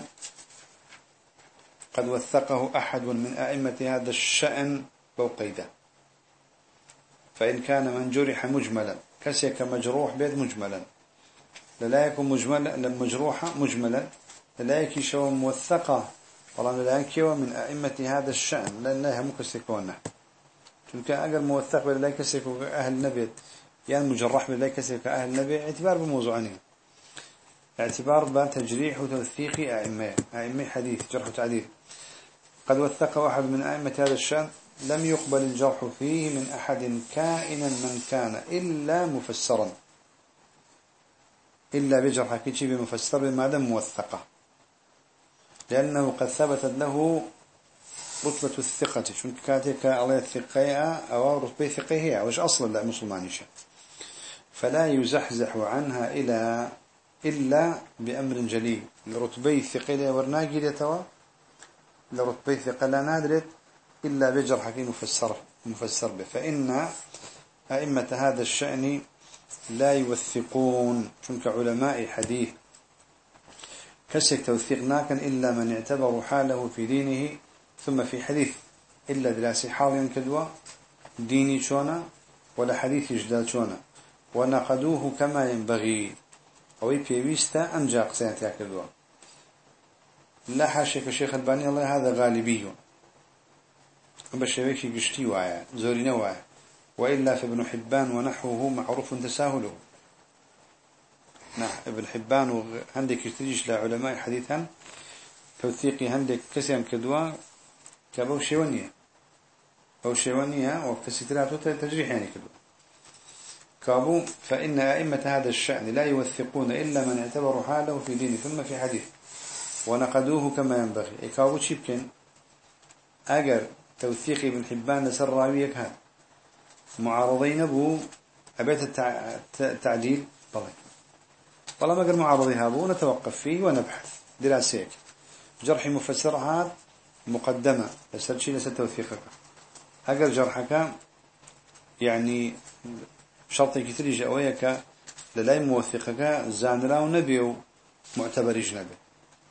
قد وثقه أحد من أئمة هذا الشأن بوقيدة. فإن كان من جرح مجملا كسيك مجروح بيد مجملا. لا يكون مجملا مجروحا مجملا لا يكون موثقة والله لا يكون من أئمة هذا الشأن. لأن لا هم كسيكونه. تلك أجر موثق ولا كسيك أهل النبي. يعني مجرح ولا كسيك أهل النبي. اعتبار بموضوع عنه اعتبار بتجريح وتوثيق أئمة. أئمة حديث جرح وتعديل. قد وثق واحد من أئمة هذا الشأن. لم يقبل الجرح فيه من أحد كائنا من كان إلا مفسرا. إلا بجرح كيشي بمفسر ما دام موثقة لأنه قد ثبتت له رتبة الثقة. شون كاتك على الثقة أو رتبة هي وش أصلا لا مسلمانيشة فلا يزحزح عنها إلى إلا بأمر جلي لرتبة ثقة ورناجي لتوا لرتبة ثقة لا نادرت إلا بجرح مفسر مفسر به. فإن أئمة هذا الشأن لا يوثقون. شنك علماء حديث كسك توثيق ناكن إلا من اعتبر حاله في دينه ثم في حديث إلا دراسي حال كدوا ديني شونا ولا حديث جدال شونا. ونقدوه كما ينبغي. أو بيويستا أنجا قسيات كدوا لا حاشك الشيخ الباني الله هذا غالبي بشبيكي قشتي وايا زوري وايا وإلا فابن حبان ونحوه معروف تساهله. نح ابن حبان وعندك يشتريش لعلماء حديثا توثيقي عندك كسيان كدوا كابو شيوانية أو شيوانية وكسيترات تجريح يعني كدوا كابو فإن أئمة هذا الشأن لا يوثقون إلا من اعتبروا حاله في دين ثم في حديث ونقدوه كما ينبغي. إيه كابو شيبكن أجر توثيقي ابن حبان لسر راويك هذا. معارضين أبو أبيت التعديل؟ طبعا. والله ما قال معارضين أبو نتوقف فيه ونبحث. دراسيك جرح مفسر هذا مقدمة. لسر شيء لسر توثيقك. أقل جرحك يعني شرط كتير جاويك للاي موثقك زانرا ونبي معتبر جنبه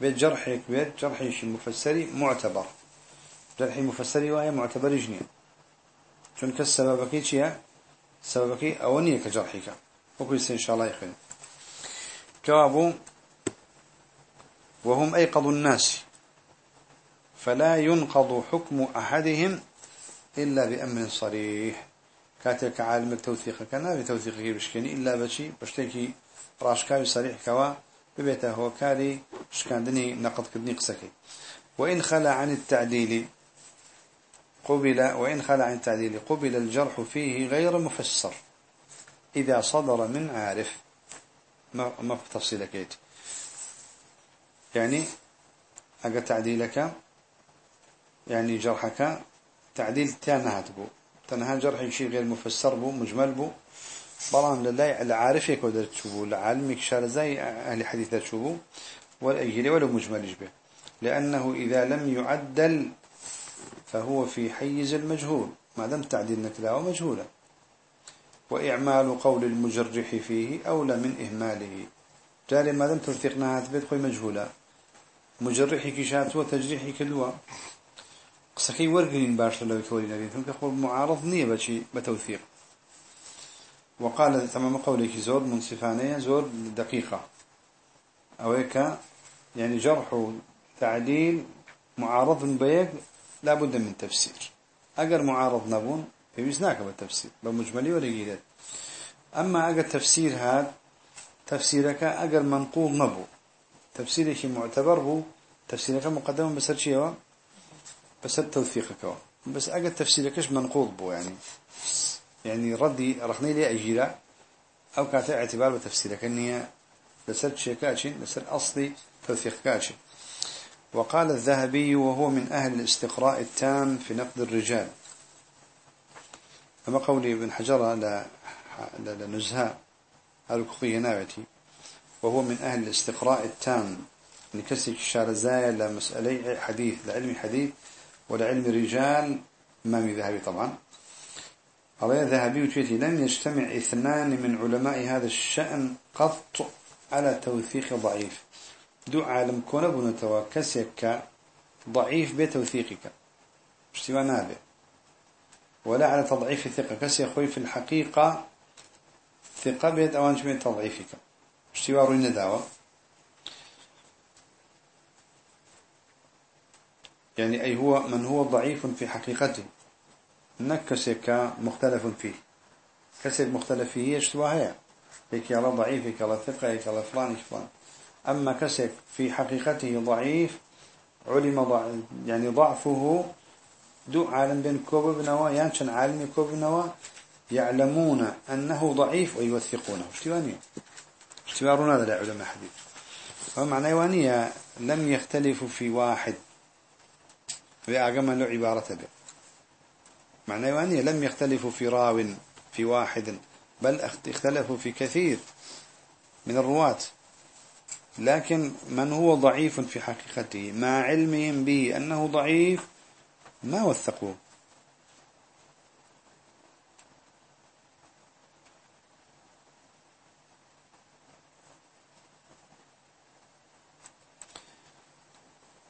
بيت جرحك بيت جرحي مفسري معتبر. جرحي مفسري وهي معتبر جنيه چونك السببكي چيا سببكي أونية كجرحك وكل إن شاء الله يخير جوابه وهم أيقظ الناس فلا ينقض حكم أحدهم إلا بأمر صريح. كاتك عالم التوثيق كان بتوثيقه بشكني إلا بشي بشتكي راشكاوي صريح كوا ببيته هو كاري شكاندني نقد كدني قسكي وإن خلى عن التعديل قبل وإن خلع عن التعديل قبل الجرح فيه غير مفسر. إذا صدر من عارف. ما ما في تفصيل كيت يعني أجا تعديلك يعني جرحك تعديل تانها تبو تنها جرح شيء غير مفسر بو مجمل بو. بلان لله العارف يكودر تشوفو لعلمك شار زي أهل حديثة تشوفو ولا أجلي ولا مجمل به لأنه إذا لم يعدل فهو في حيز المجهول. ما دام تعديل نكلا مجهولا. وإعمال قول المجرح فيه أولى من إهماله. جاري ما دام توثيقنا هاتبت خوي مجهولا. مجرحي كشات وتجريحي كلوا قسكي ورقين باش لو يكوري نبي ثم يقول معارض نية بشي بتوثيق وقال تمام قولك زور منصفانية زور دقيقة. أويك يعني جرح تعديل معارض بيك لا بد من تفسير. أجر معارض نبون بيزناك بالتفسير بمجملي ولا جيدات أما أجر تفسير هذا تفسيرك أجر منقول نبو. تفسيرك معتبر هو تفسيرك مقدم بس شيء بس توثيقك بس أجر تفسيركش منقول بو يعني. يعني ردي رخني لي أجيرا أو كانت اعتبار بتفسيرك إني بسر شيء كاشين بسر أصلي توثيق كاشين وقال الذهبي وهو من أهل الاستقراء التام في نقد الرجال. أما قولي ابن حجر لنزهاء الكقية ناوتي وهو من أهل الاستقراء التام. نكسك الشارزايا لمسألة حديث لعلم حديث. ولعلم رجال إمامي ذهبي طبعا. على ذهبي وتيتي لم يجتمع اثنان من علماء هذا الشأن قط على توثيق ضعيف. دو عالم كون بنتوا كسيك ضعيف بتوثيقك. اشتباه نابه. ولا على تضعيف الثقة كسي خوي في الحقيقة ثقة بيت أوانش من تضعيفك. اشتباه روين دعوة يعني أي هو من هو ضعيف في حقيقته. نكسك مختلف فيه. كسك مختلف فيه اشتباه هي. هيك يلا ضعيف هيك يلا ثقة هيك يلا فلان فلان. أما كسك في حقيقته ضعيف علم ضع يعني ضعفه دو عالم بين كوب بنوا يانشن عالم كوب بنوا يعلمون أنه ضعيف ويوثقونه. اشتبانية اشتبارنا هذا علماء حديث ومعنى يوانية لم يختلفوا في واحد. بأعجم له عبارة به معنى يوانية لم يختلفوا في راو في واحد بل اختلفوا في كثير من الرواة. لكن من هو ضعيف في حقيقته؟ مع علمهم به أنه ضعيف ما وثقوه.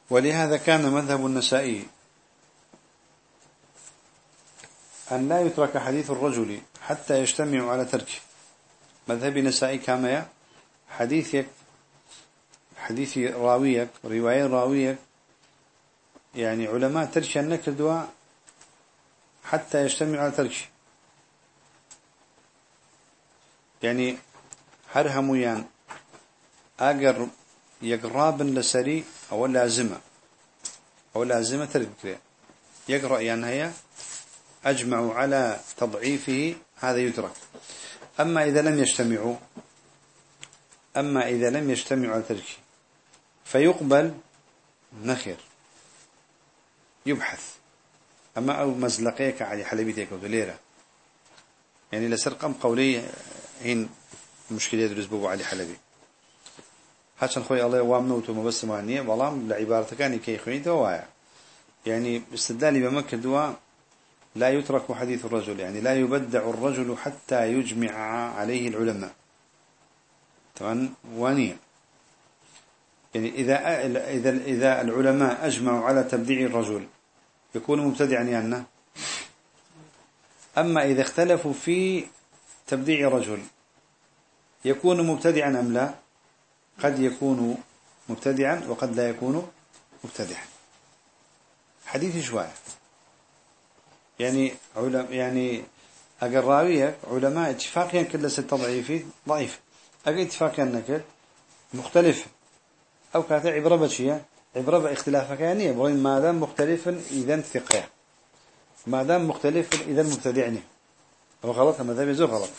ولهذا كان مذهب النسائي أن لا يترك حديث الرجل حتى يجتمع على تركه مذهب النسائي كما حديثك حديث راويك رواية راويك يعني علماء ترك النكر دواء حتى يجتمع على تركه يعني هرهميان أجر يقراب لسري أو لازمة. أو لازمة تذكر يقرأ يعني هي أجمعوا على تضعيفه هذا يترك أما إذا لم يجتمعوا أما إذا لم يجتمعوا على تركه فيقبل نخير. يبحث. أما أو مزلقيك على حلبيتك أو دليرة. يعني لسرقم قولي هين مشكلة يدرس بابو علي حلبي. هاتشان خوي الله وامنوتو مبس معنية والله لعبارة كان كي خوين توايا يعني استدلالي بمكة دواء لا يترك حديث الرجل يعني لا يبدع الرجل حتى يجمع عليه العلماء. طبعا وانية. يعني إذا إذا إذا العلماء أجمعوا على تبديع الرجل يكون مبتدعا يعني أما إذا اختلفوا في تبديع الرجل يكون مبتدعا أم لا؟ قد يكون مبتدعا وقد لا يكون مبتدعا. حديث شوية. يعني علم يعني أجر راوية علماء اتفاقيا كل ست ضعيفي ضعيف. أجر اتفاقيا نكر مختلف. أو كانت عبرة بشيء عبرة باختلافك يعني ما دام مختلف إذا ثقة. ما دام مختلف إذا مبتدعني هو غلط هذا بيزو غلط.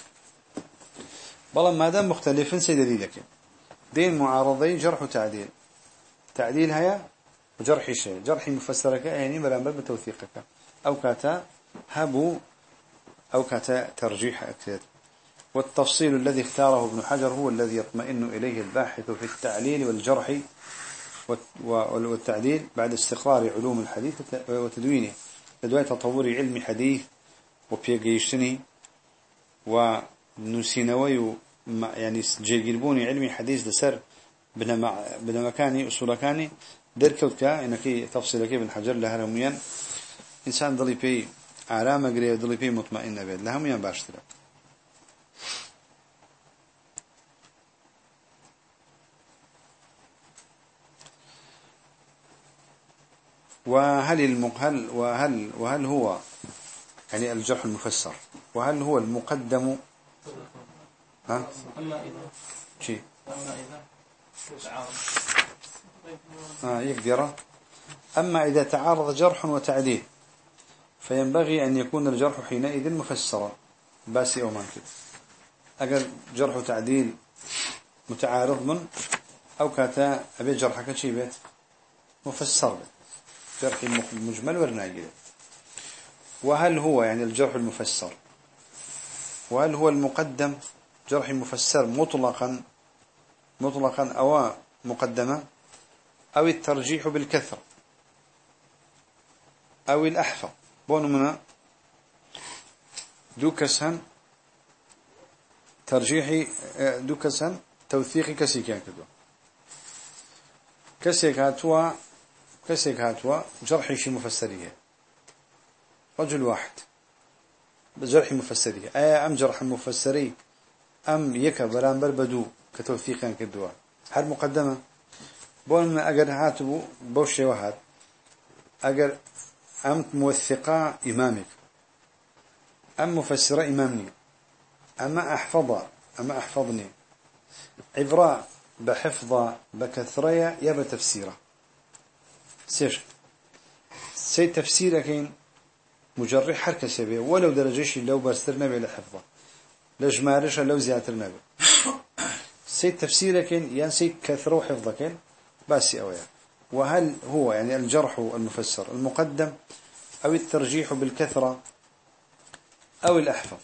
والله ما دام مختلف سيد دليلك دين معارضي جرح وتعديل. تعديل هيا وجرح شيء. جرح مفسرك يعني برامبر بتوثيقك. أو كاتا هبو أو كاتا ترجيح أكثر. والتفصيل الذي اختاره ابن حجر هو الذي يطمئن إليه الباحث في التعليل والجرح والتعديل بعد استقرار علوم الحديث وتدوينه. لدواء تطور علم حديث وبيجيشتني ونسينوي يعني جيجربوني علمي حديث لسر بنا مكاني أصولكاني دركوت كا إنك تفصيل كيف الحجر لها رميان. إنسان ضلي بي عرام قريب ضلي بي مطمئن بيد لها ميان باشترك وهل المقهل وهل وهل هو يعني الجرح المفسر؟ وهل هو المقدم ها؟ أما إذا. شيء أما إذا. تعارض. آه يقدر. أما إذا تعارض جرح وتعديل فينبغي أن يكون الجرح حينئذ مفسرا. باسي أو مانكد أقل جرح وتعديل متعارض من أو كاتا أبي جرحك شي بيت؟ مفسر بيت. جرح مجمل ورناجل وهل هو يعني الجرح المفسر؟ وهل هو المقدم؟ جرح مفسر مطلقا مطلقا أو مقدمة أو الترجيح بالكثرة أو الأحفظ. بون منا دوكسن ترجيحي دوكسن توثيقي كسي كان كدو. كسي كاتوا كسي كاتوا جرحي شي مفسرية. رجل واحد. بجرح مفسرية. أي أم جرح مفسري؟ أم يكا برانبر بدو كتوثيقا كدوا. هل مقدمة. بون أجر هاتبو بوشي وهات. أجر أم موثقة إمامك. أم مفسرة إمامني. أما أحفظ أما أحفظني. عبراء بحفظ بكثرية يا بتفسيرة. سير سي تفسيرك مجرح حركة سبيه ولو درجيش لو برستر نبي لحفظه لجمارش لو زيادة النبي سي تفسيرك يعني سي كثرة حفظك بس أويا وهل هو يعني الجرح المفسر المقدم أو الترجيح بالكثرة أو الأحفظ.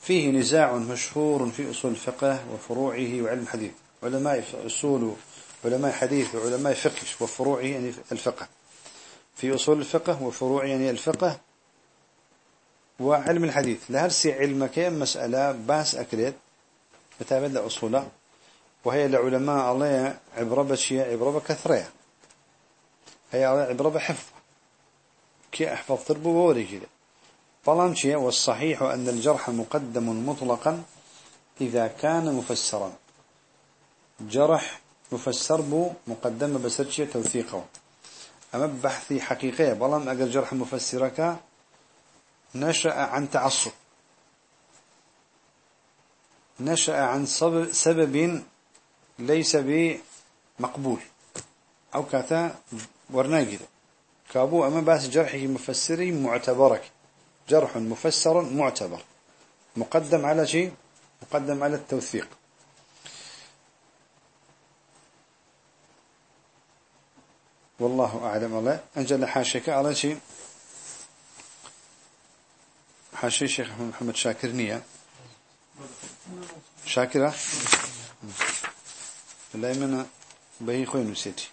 فيه نزاع مشهور في أصول الفقه وفروعه وعلم الحديث. علماء أصول علماء حديث وعلماء فقه وفروعه يعني الفقه. في أصول الفقه وفروعه يعني الفقه وعلم الحديث. لهرسي علمك مسألة باس أكريت بتابد لأصولة وهي لعلماء الله عبرة بشيء عبرة بكثرة. هي عبرة بحفظ. كي أحفظ تربو ووري كده طالما شيء والصحيح أن الجرح مقدم مطلقا إذا كان مفسرا. جرح مفسر بو مقدم بسرشية توثيقه. أما بحثي حقيقية بلام أقل جرح مفسرك نشأ عن تعصب. نشأ عن سبب ليس بمقبول. أو كاتا ورناجد. كابو أما باس جرحه مفسري معتبرك. جرح مفسر معتبر. مقدم على شيء؟ مقدم على التوثيق. والله أعلم. الله أنجل حاشك على شيء؟ حاشي الشيخ محمد شاكر نية شاكرة لا يمنى بهي خوي نسيتي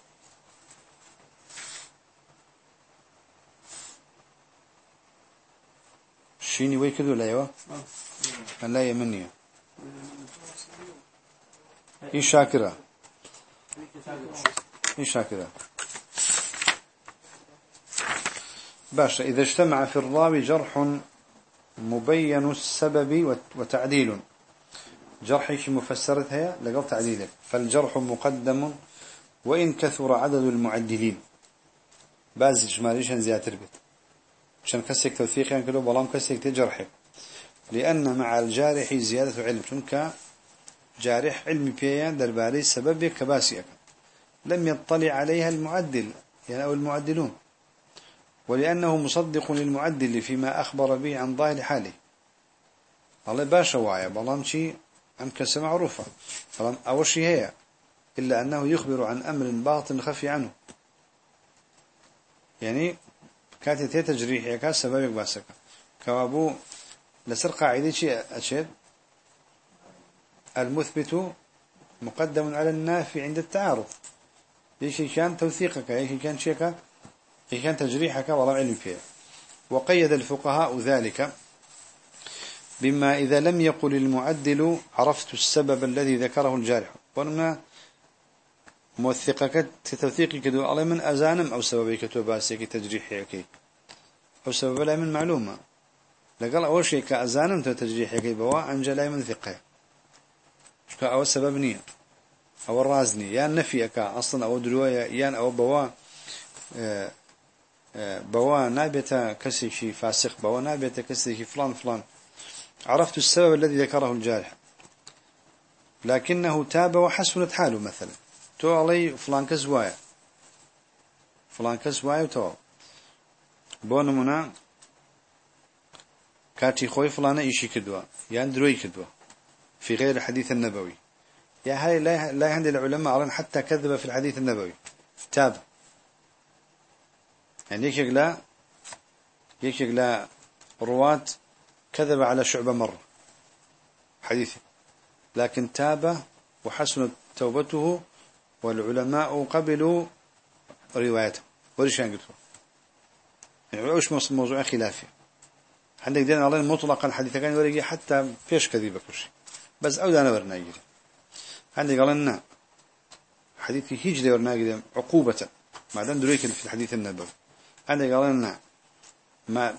شيني وي كذو لا يوا لا يمنية هي شاكرة هي شاكرة باشا إذا اجتمع في الراوي جرح مبين السبب وتعديل. جرحك مفسرتها لقل تعديلك فالجرح مقدم وإن كثر عدد المعدلين. باز جماليشا زيادة بيت عشان كسك يعني كله بلام كسك تجرحك لأن مع الجارح زيادة علم. شنك جارح علمي بيان درباري سبب كباسيك لم يطلع عليها المعدل. يعني أو المعدلون. ولأنه مصدق للمعدل فيما أخبر به عن ظاهر حاله. الله باشا واعي بلام شي عن كسر معروفة. بلام أول شيء هي إلا أنه يخبر عن أمر باطن خفي عنه. يعني كاتي تي تجريح يكا سببك باسك. كوابو لسر قاعدة شيء أشد المثبت مقدم على النافي عند التعارض. يشي كان توثيقك يشي كان شيكا كان تجريحك والله علم فيه وقيد الفقهاء ذلك بما إذا لم يقل المعدل عرفت السبب الذي ذكره الجارح. ولما موثقك تتوثيقي كدو على من أزانم أو سببك تباسيك تجريحك. أو سبب لا من معلومة. لقال أول شيء كأزانم تجريحك بوا عن جلاء من ثقة. شكا أو سبب نية. أو الرازني. يا نفيك أصلا أو دلوية. يا أو بوا. آه، بوا نابت كسي فاسق بوا نابت كسي فلان فلان. عرفت السبب الذي ذكره الجارح. لكنه تاب وحسنت حاله مثلا. تو علي فلان كزوايا فلان كزوايا وتو بونمنا كاتي خوي فلانة إيشي كدوا. يعني دروي كدوا. في غير الحديث النبوي. يا هاي لا لا عند العلماء حتى كذب في الحديث النبوي. تاب. يعني يكيك لا يكيك لا رواة كذب على شعبة مرة حديثه لكن تاب وحسنت توبته والعلماء قبلوا روايته. ورشان قلت؟ يعني وش موضوع خلافي؟ عندك دين الله مطلقا حديث كان ورقي حتى فيش كذيبة كل شيء. بس أود أنا ورنا يجري عندك قال لنا حديث هجري ورنا يجري عقوبة. ما دام دريك في الحديث النبوي. عندك قال لنا ما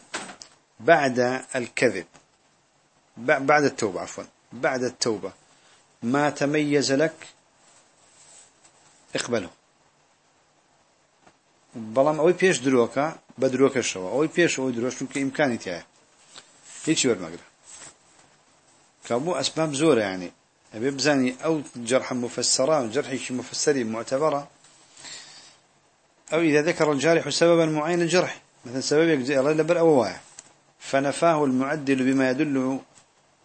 بعد الكذب بعد التوبة عفوا بعد التوبة ما تميز لك اقبله. بەڵام ئەوەی پێش درۆکە بە درۆکەشەوە ئەوەی پێش ئەوەی درۆشتون کە ئیمکانی تایە هیچی وەرمەگرە کە بوو ئەسباب زۆرە یعنی أبي بزاني أو جرح مفسرة جرح مفسري معتبرة أو إذا ذكر الجارح سببا معين الجرح. مثلا سبب الله لبر أو فنفاه المعدل بما يدل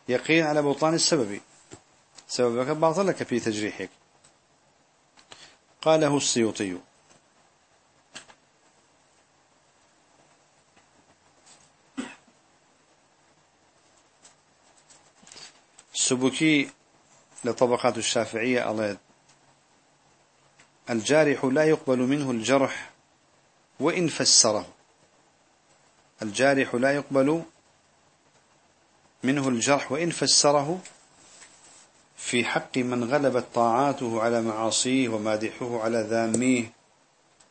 يقين على بطلان السبب. سببك باطلك في تجريحك. قاله السيوطي. السبكي لطبقات الشافعية الله الجارح لا يقبل منه الجرح وإن فسره. الجارح لا يقبل منه الجرح وإن فسره في حق من غلبت طاعاته على معاصيه ومادحه على ذاميه.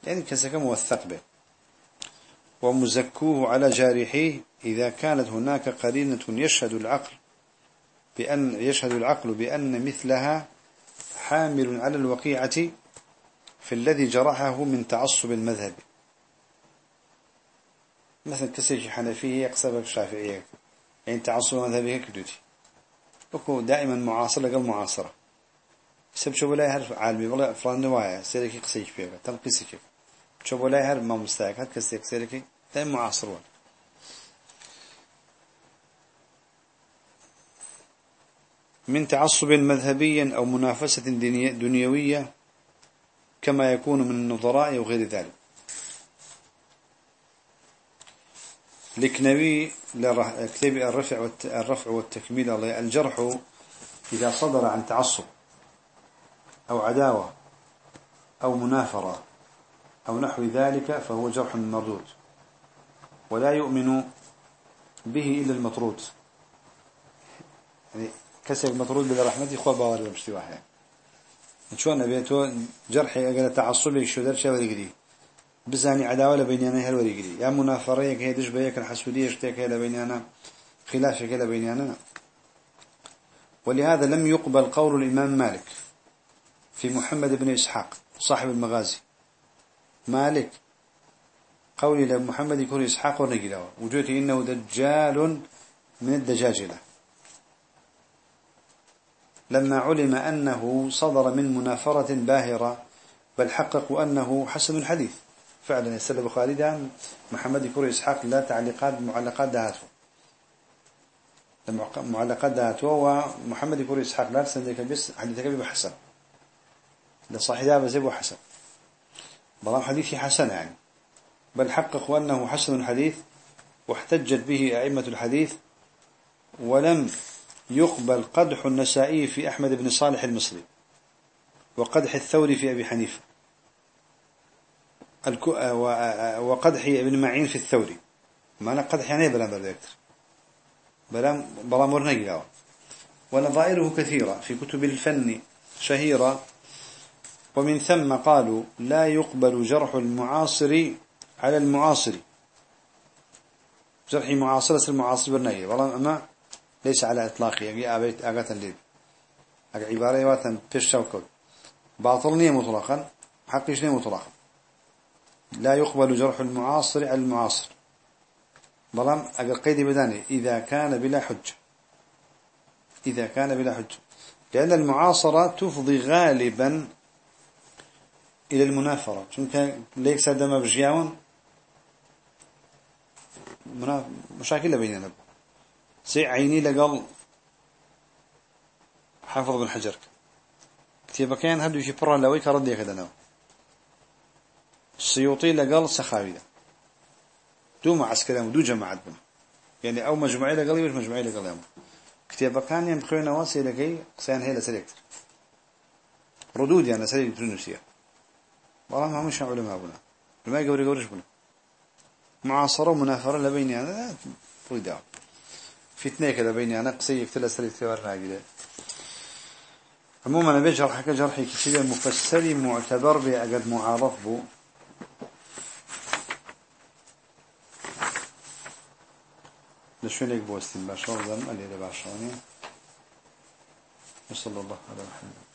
يعني كسك موثق به. ومزكوه على جارحيه. إذا كانت هناك قرينة يشهد العقل بأن يشهد العقل بأن مثلها حامل على الوقيعة في الذي جرحه من تعصب المذهب. مثل كسيش حنفيه يقصب الشافعية يعني تعصب مذهبه كدوتي وكو دائما معاصر لقل معاصرة. سب شو بلاي هر عالمي؟ والله فلان نوايا سيركي قسيش فيها تنقيسي كيف؟ شو بلاي هر ما مستاك هر كسيك سيركي دائما معاصر وان من تعصب مذهبيا أو منافسة دنيوية كما يكون من النظراء وغير ذلك. لكنوي كتاب الرفع الرفع والتكميل الجرح إذا صدر عن تعصب أو عداوة أو منافرة أو نحو ذلك فهو جرح مردود. ولا يؤمن به إلا المطرود. يعني كسب مطرود بلا رحمتي خوا باور بمشتي شلون أبيتو جرحي أقل تعصبي شو درش وريقري بزاني عداوة لبينيانا هل وريقري يا منافرة يك هيدش بيك الحسودية اشتيك هلا بينيانا خلافك هلا بينيانا ولهذا لم يقبل قول الإمام مالك في محمد بن إسحاق صاحب المغازي. مالك قولي لمحمد يكون إسحاق ونقله وجودي إنه دجال من الدجاجلة. لما علم أنه صدر من منافرة باهرة بل حققوا أنه حسن الحديث. فعلا يسأل دام محمد يكون إسحاق لا تعليقات معلقات دهاته معلقات دهاته ومحمد يكون إسحاق لا سندك بس حديثك بحسن لصحيح هذا زي حسن. بلام حديثي حسن يعني. بل حققوا أنه حسن الحديث واحتجت به أئمة الحديث ولم يقبل قدح النسائي في أحمد بن صالح المصري وقدح الثوري في أبي حنيفة. وقدح ابن معين في الثوري. ما قدح يعني بلا بلا يكتر بلا بلا مرنقلا ونظائره كثيرة في كتب الفن شهيرة. ومن ثم قالوا لا يقبل جرح المعاصر على المعاصر. جرح معاصرة المعاصر بالنهي والله ليس على إطلاقه. يعني أبيت أغاتا ليب عبارة واتن بيش شوكو باطل مطلقا حقيش نية مطلقا. لا يقبل جرح المعاصر على المعاصر. بلام أقل قيد بداني إذا كان بلا حجة. إذا كان بلا حجة. لأن المعاصرة تفضي غالبا إلى المنافرة. چونك ليك دم بجياون مشاكل بيننا. سي عيني لقال حافظ بن حجر. كتيبه كان هدو شي برا لوي كردي كدنا السيوطي لقال سخاوي. ده دو معسكر دو جماعات بنا يعني أو مجموعي لقال يوش مجموعي لقال يوم. كتيبه كان يمخوي نواسي لكي سيان هيلا سريكتر ردود يعني سريك تونسية. والله ما مش علماء بنا. علماء قوري قوريش بنا. معاصرة ومنافرة لبيني هذا فريداو فتنة كده بيني أنا قصي يكتل سري ثوار كده. عموما أنا جرح جرحي كتير مفسري معتبر بأجد معارف بو. لشونك بوستين وزن اللي باشاني وصلى الله على محمد.